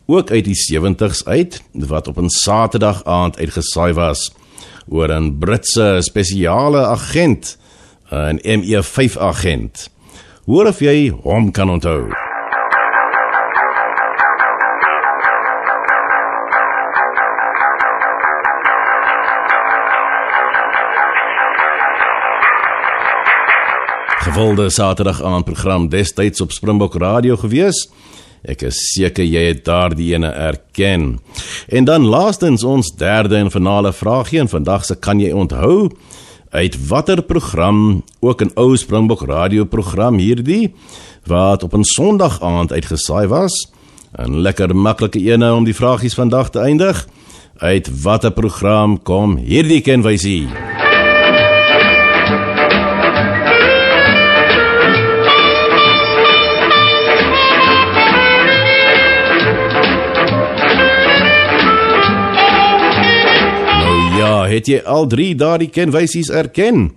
ook uit die 70s uit wat op 'n Saterdag aand uitgesaai was oor 'n Britse spesiale agent, 'n ME5 agent. Hoor of jy hom kan onthou. Gewilde Saterdag aand program destyds op Springbok Radio gewees. Ek is seker jy het daardie ene erken. En dan laastens ons derde en finale vraagie en vandag se kan jy onthou uit watter program ook 'n ou Springbok Radio program hierdie wat op 'n Sondag aand uitgesaai was. 'n Lekker maklike ene om die vragies vandag te eindig. Uit watter program kom hierdie kenwysie? Het jy al drie daardie kenwysies erken?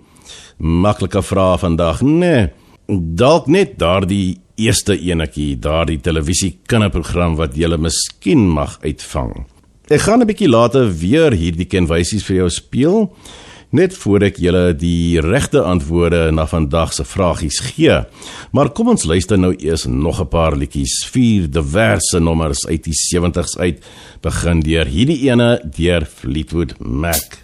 Maklike vraag vandag. Nee. Dalk net daardie eerste enetjie, daardie televisie kinderprogram wat jy miskien mag uitvang. Ek gaan 'n bietjie later weer hierdie kenwysies vir jou speel net voor ek julle die regte antwoorde na vandag se vragies gee. Maar kom ons luister nou eers nog 'n paar liedjies, vier diverse nommers uit die 70s uit, begin deur hierdie ene deur Fleetwood Mac.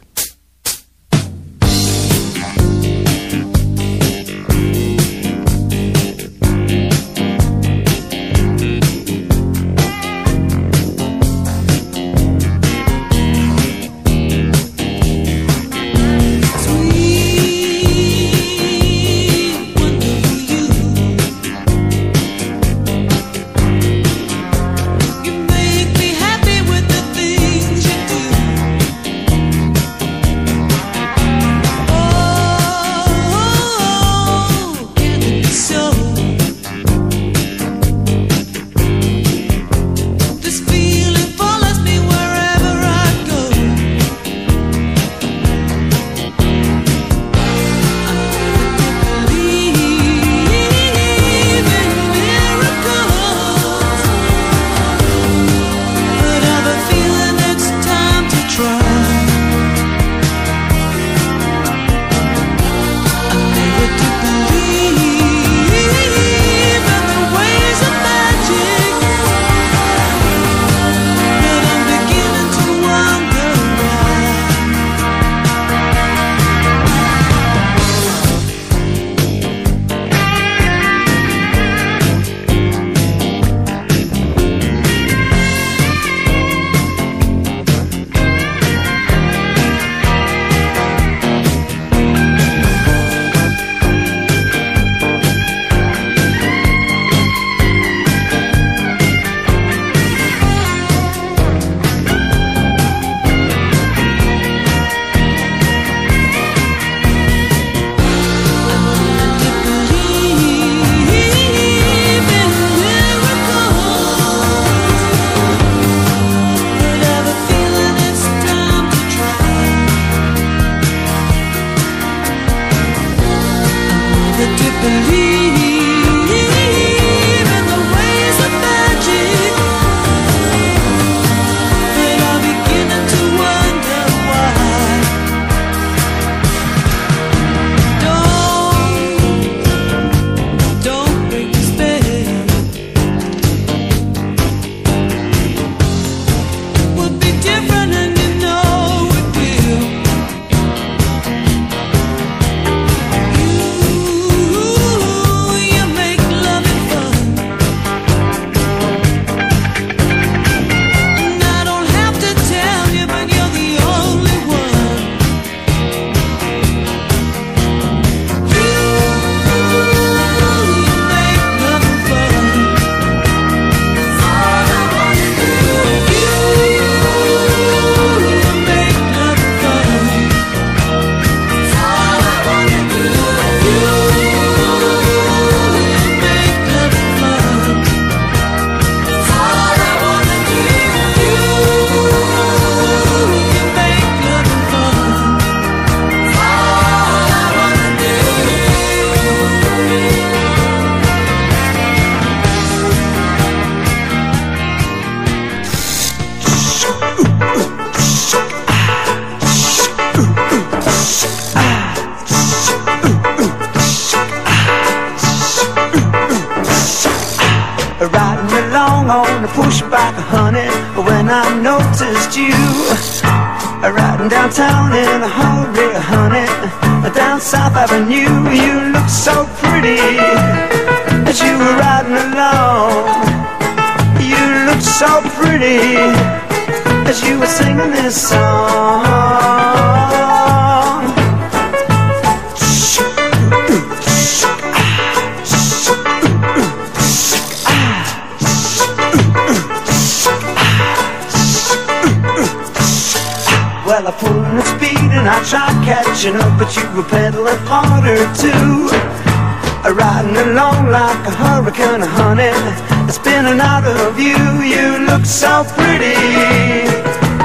A hurricane, been spinning out of you. You look so pretty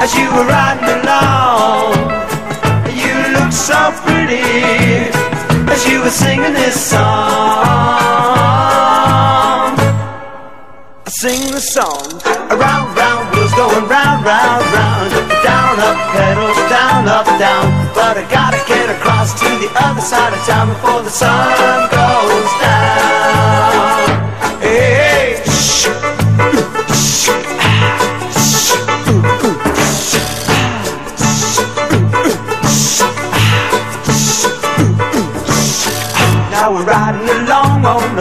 as you were riding along. You look so pretty as you were singing this song. I sing the song. Around, round, wheels going round, round, round. Down, up, pedals, down, up, down. But I gotta get across to the other side of town before the sun goes down.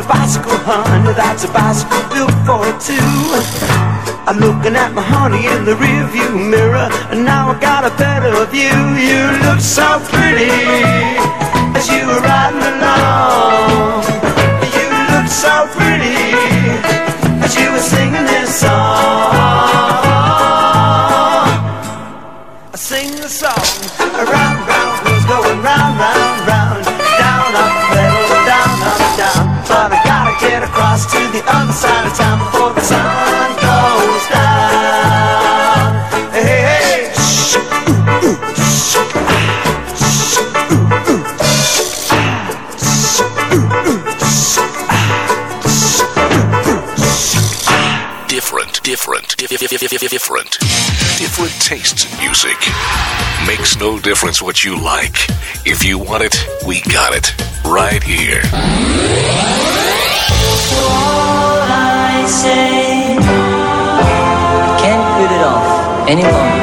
A bicycle, honey. That's a bicycle built for two. I'm looking at my honey in the rearview mirror, and now I got a better view. You look so pretty as you were riding along. Different tastes in music. Makes no difference what you like. If you want it, we got it. Right here. all I say. Can't put it off anymore.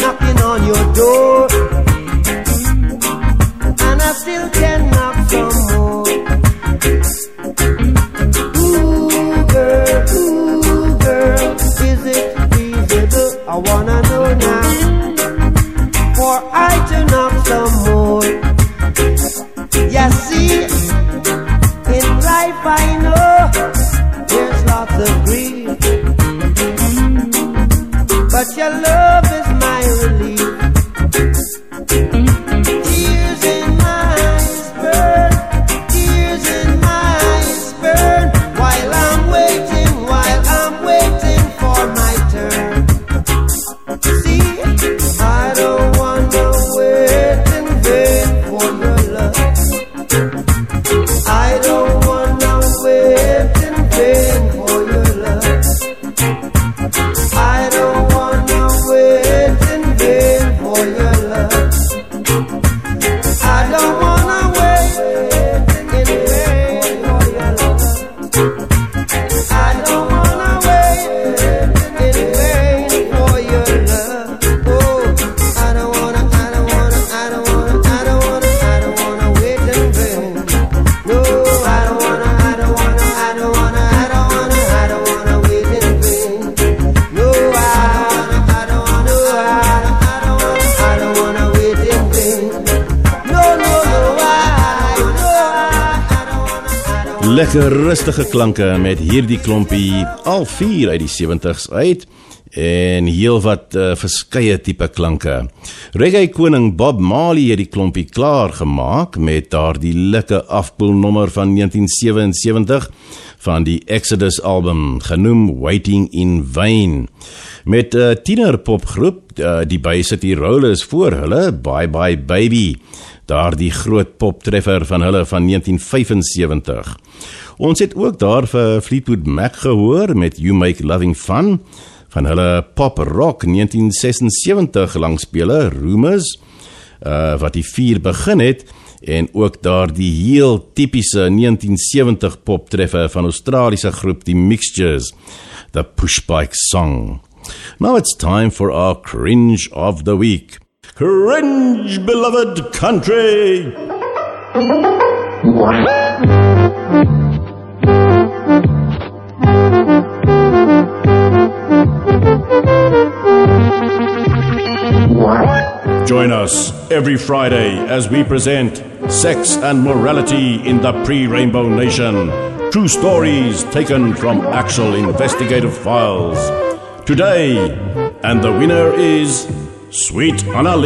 knocking on your door, and I still. Can't Lekker rustige klanke met hierdie klompie al vier uit die 70's uit en heelwat uh, verskeie tipe klanke. Reggae koning Bob Marley het die klompie klaar gemaak met daardie lekker afkoelnommer van 1977 van die Exodus album genoem Waiting in Vain met 'n uh, tienerpopgroep uh, die bysit die Rollers voor hulle Bye Bye Baby daardie groot poptreffer van hulle van 1975. Ons het ook daar vir Fleetwood Mac gehoor met You Make Loving Fun van hulle pop rock 1976 langspeler Rumors uh, wat die vier begin het en ook daardie heel tipiese 1970 poptreffer van Australiese groep die Mixtures, the Pushbike Song. Now it's time for our cringe of the week. Cringe, beloved country! Join us every Friday as we present Sex and Morality in the Pre Rainbow Nation. True stories taken from actual investigative files. Today, and the winner is Sweet Anna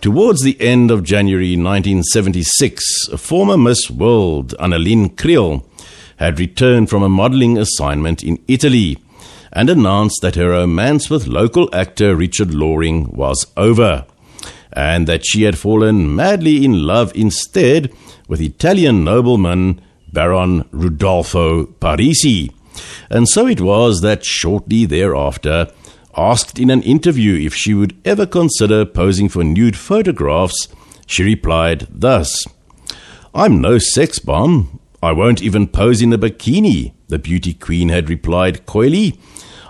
Towards the end of January 1976, former Miss World Anneline Kriel had returned from a modeling assignment in Italy and announced that her romance with local actor Richard Loring was over and that she had fallen madly in love instead with Italian nobleman Baron Rudolfo Parisi. And so it was that shortly thereafter asked in an interview if she would ever consider posing for nude photographs, she replied thus I'm no sex bomb. I won't even pose in a bikini, the beauty queen had replied coyly.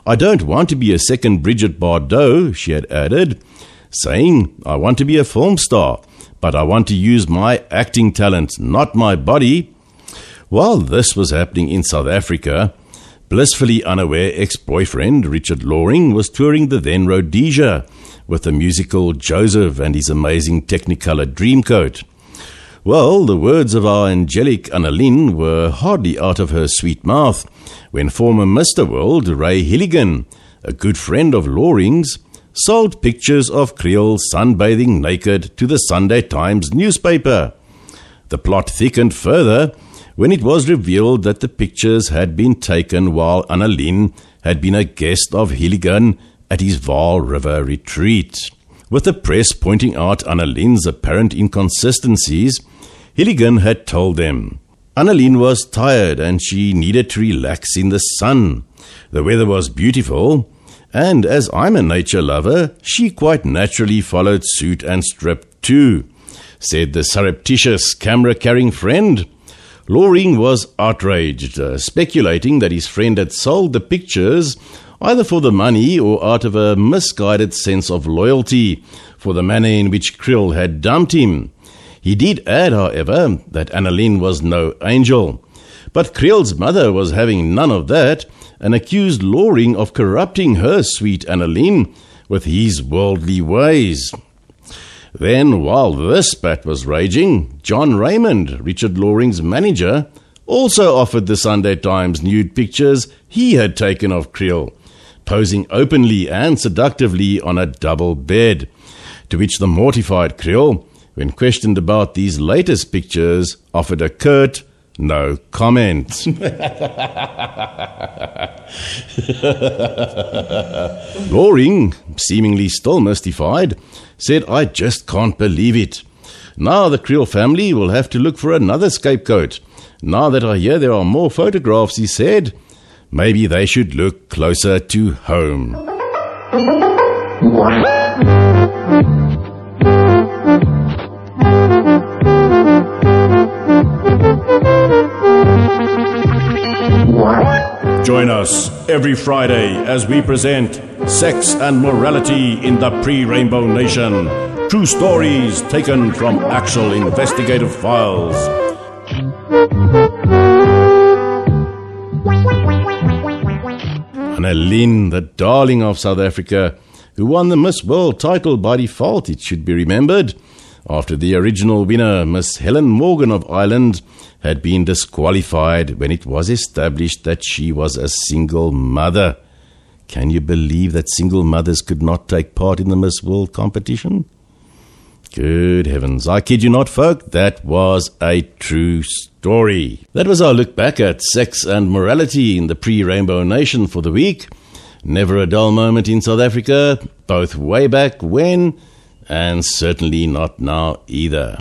I don't want to be a second Brigitte Bardot, she had added, saying, I want to be a film star, but I want to use my acting talent, not my body. While this was happening in South Africa, blissfully unaware ex boyfriend Richard Loring was touring the then Rhodesia with the musical Joseph and his amazing Technicolor Dreamcoat. Well, the words of our angelic Anneline were hardly out of her sweet mouth when former Mr. World Ray Hilligan, a good friend of Loring's, sold pictures of Kriel sunbathing naked to the Sunday Times newspaper. The plot thickened further when it was revealed that the pictures had been taken while Anneline had been a guest of Hilligan at his Vaal River retreat. With the press pointing out Anneline's apparent inconsistencies, Hilligan had told them Anneline was tired and she needed to relax in the sun. The weather was beautiful, and as I'm a nature lover, she quite naturally followed suit and stripped too, said the surreptitious camera carrying friend. Loring was outraged, uh, speculating that his friend had sold the pictures either for the money or out of a misguided sense of loyalty for the manner in which Kriel had dumped him. He did add, however, that Anneline was no angel. But Kriel's mother was having none of that and accused Loring of corrupting her sweet Anneline with his worldly ways. Then, while this spat was raging, John Raymond, Richard Loring's manager, also offered the Sunday Times nude pictures he had taken of Kriel, posing openly and seductively on a double bed. To which the mortified Kriel, when questioned about these latest pictures, offered a curt no comment. Loring, seemingly still mystified, said, I just can't believe it. Now the Kriel family will have to look for another scapegoat. Now that I hear there are more photographs, he said, maybe they should look closer to home. Join us every Friday as we present Sex and Morality in the Pre Rainbow Nation. True stories taken from actual investigative files. Anneline, the darling of South Africa, who won the Miss World title by default, it should be remembered, after the original winner, Miss Helen Morgan of Ireland, had been disqualified when it was established that she was a single mother. Can you believe that single mothers could not take part in the Miss World competition? Good heavens, I kid you not, folk, that was a true story. That was our look back at sex and morality in the pre Rainbow Nation for the week. Never a dull moment in South Africa, both way back when, and certainly not now either.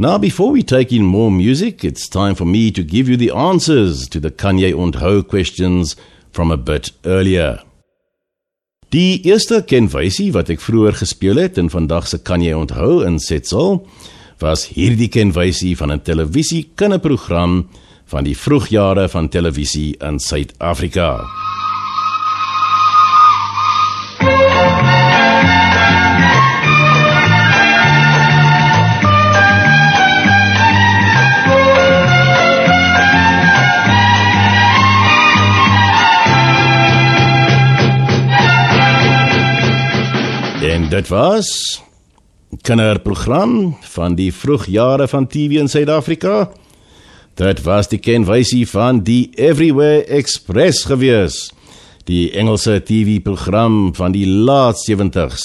Now, before we take in more music, it's time for me to give you the answers to the Kanye onthou questions from a bit earlier. Die eerste kenwysie wat ek vroeër gespeel het in vandag se kan jy onthou in Setsel was hierdie kenwysie van 'n televisie kinderprogram van die vroegjare van televisie in Suid-Afrika. Dit was kinderprogram van die vroegjare van TV in Suid-Afrika. Dit was die kenwysie van die Everywhere Express gewees. Die Engelse TV-program van die laat 70s.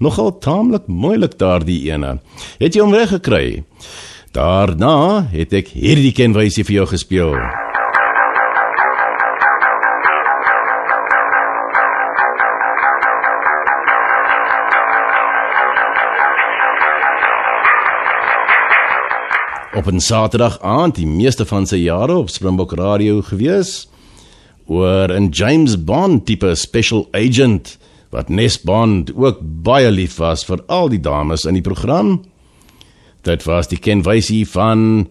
Nogal taamlik moeilik daardie ene. Het jy hom reg gekry? Daarna het ek hierdie kenwysie vir jou gespeel. Op 'n Saterdag aand, die meeste van sy jare op Springbok Radio gewees, oor 'n James Bond tipe special agent wat Nes Bond ook baie lief was vir al die dames in die program. Dit was die kenwysie van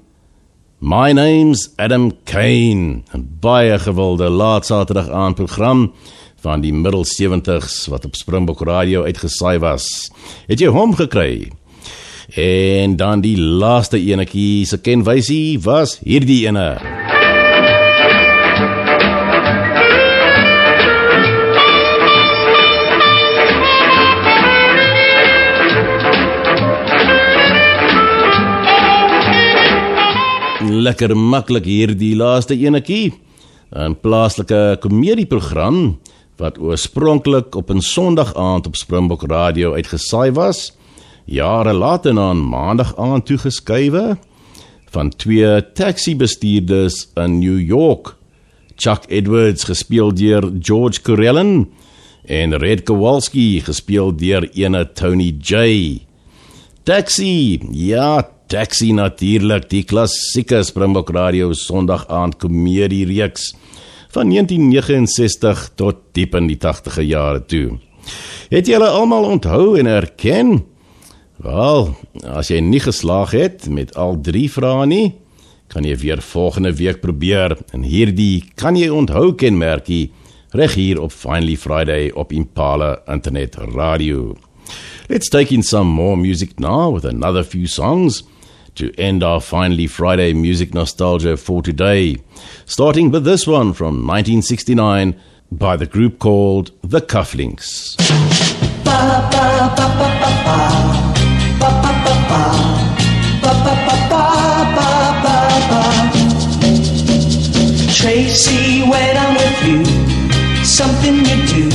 My name's Adam Kane, 'n baie gewilde laat Saterdag aand program van die middel 70s wat op Springbok Radio uitgesaai was. Het jy hom gekry? En dan die laaste enetjie se kenwysie was hierdie ene. Lekker maklik hierdie laaste enetjie. 'n Plaaslike komedieprogram wat oorspronklik op 'n Sondag aand op Springbok Radio uitgesaai was jare later na 'n maandag aand toegeskuiwe van twee taxi-bestuurders in New York. Chuck Edwards gespeel deur George Corellen en Red Kowalski gespeel deur ene Tony J. Taxi, ja, Taxi natuurlik, die klassieke Springbok Radio Sondag aand komedie reeks van 1969 tot diep in die 80e jare toe. Het julle almal onthou en herken? Wel, as jy nie geslaag het met al 3 vrae nie, kan jy weer volgende week probeer en hierdie kan jy onthou kenmerkie reg hier op Finally Friday op Impala Internet Radio. Let's take in some more music now with another few songs to end our Finally Friday music nostalgia for today, starting with this one from 1969 by the group called The Cufflinks. Ba, ba, ba, ba, ba, ba. Tracy, when I'm with you, something you do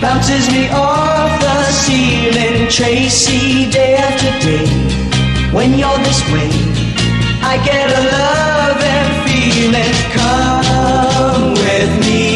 bounces me off the ceiling. Tracy, day after day, when you're this way, I get a love and feeling. Come with me,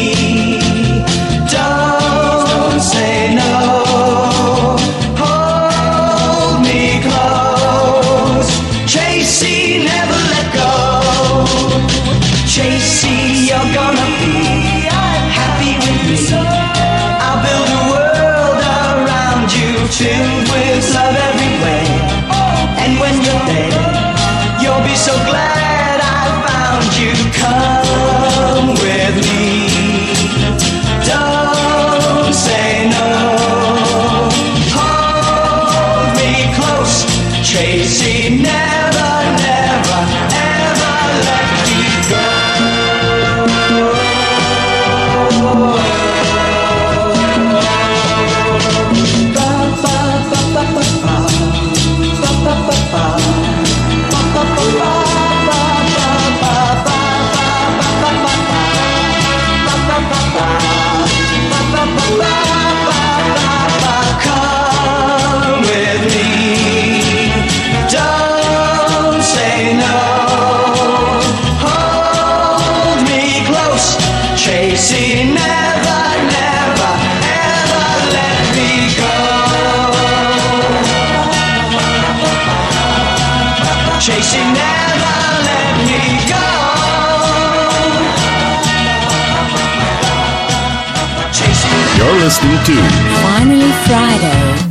listening to Finally Friday.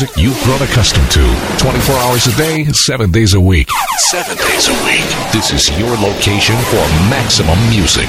Music you've grown accustomed to. 24 hours a day, 7 days a week. 7 days a week. This is your location for maximum music.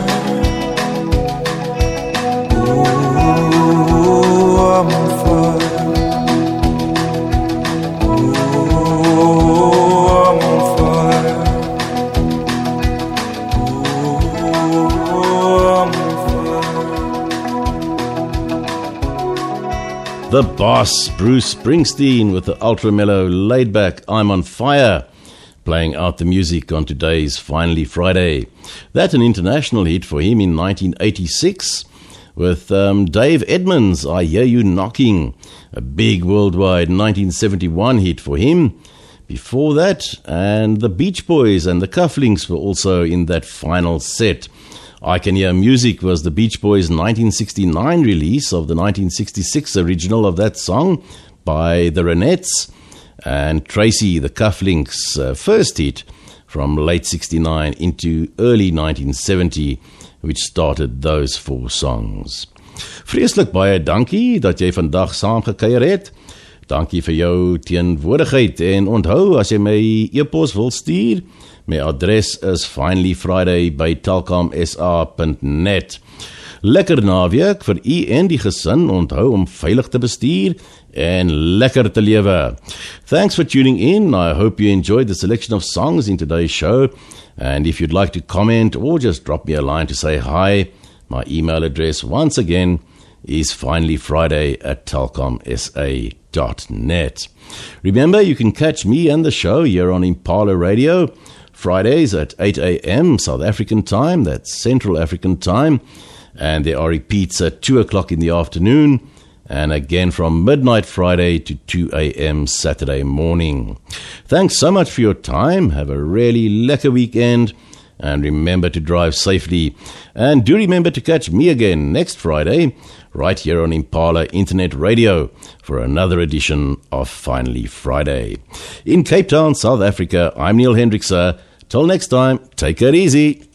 The boss, Bruce Springsteen, with the ultra mellow, laid back I'm on Fire, playing out the music on today's Finally Friday. That an international hit for him in 1986 with um, Dave Edmunds, I Hear You Knocking, a big worldwide 1971 hit for him. Before that, and the Beach Boys and the Cufflinks were also in that final set. I Can Hear Music was the Beach Boys' 1969 release of the 1966 original of that song by the Ronettes and Tracy the Cufflinks' uh, first hit from late 69 into early 1970 which started those four songs. Vreeslik baie dankie dat jy vandag saamgekuier het. Dankie vir jou teenwoordigheid en onthou as jy my e-pos wil stuur, My adres is finallyfriday by telkomsa.net. Lekker naweek vir u en die gesin. Onthou om veilig te bestuur en lekker te lewe. Thanks for tuning in. I hope you enjoyed the selection of songs in today's show. And if you'd like to comment or just drop me a line to say hi, my email address once again is finallyfriday at telkomsa.net. Remember, you can catch me and the show here on Impala Radio Fridays at 8 a.m. South African time, that's Central African time, and there are repeats at 2 o'clock in the afternoon, and again from midnight Friday to 2 a.m. Saturday morning. Thanks so much for your time. Have a really lekker weekend. And remember to drive safely. And do remember to catch me again next Friday, right here on Impala Internet Radio, for another edition of Finally Friday. In Cape Town, South Africa, I'm Neil Hendrickse. Till next time, take it easy.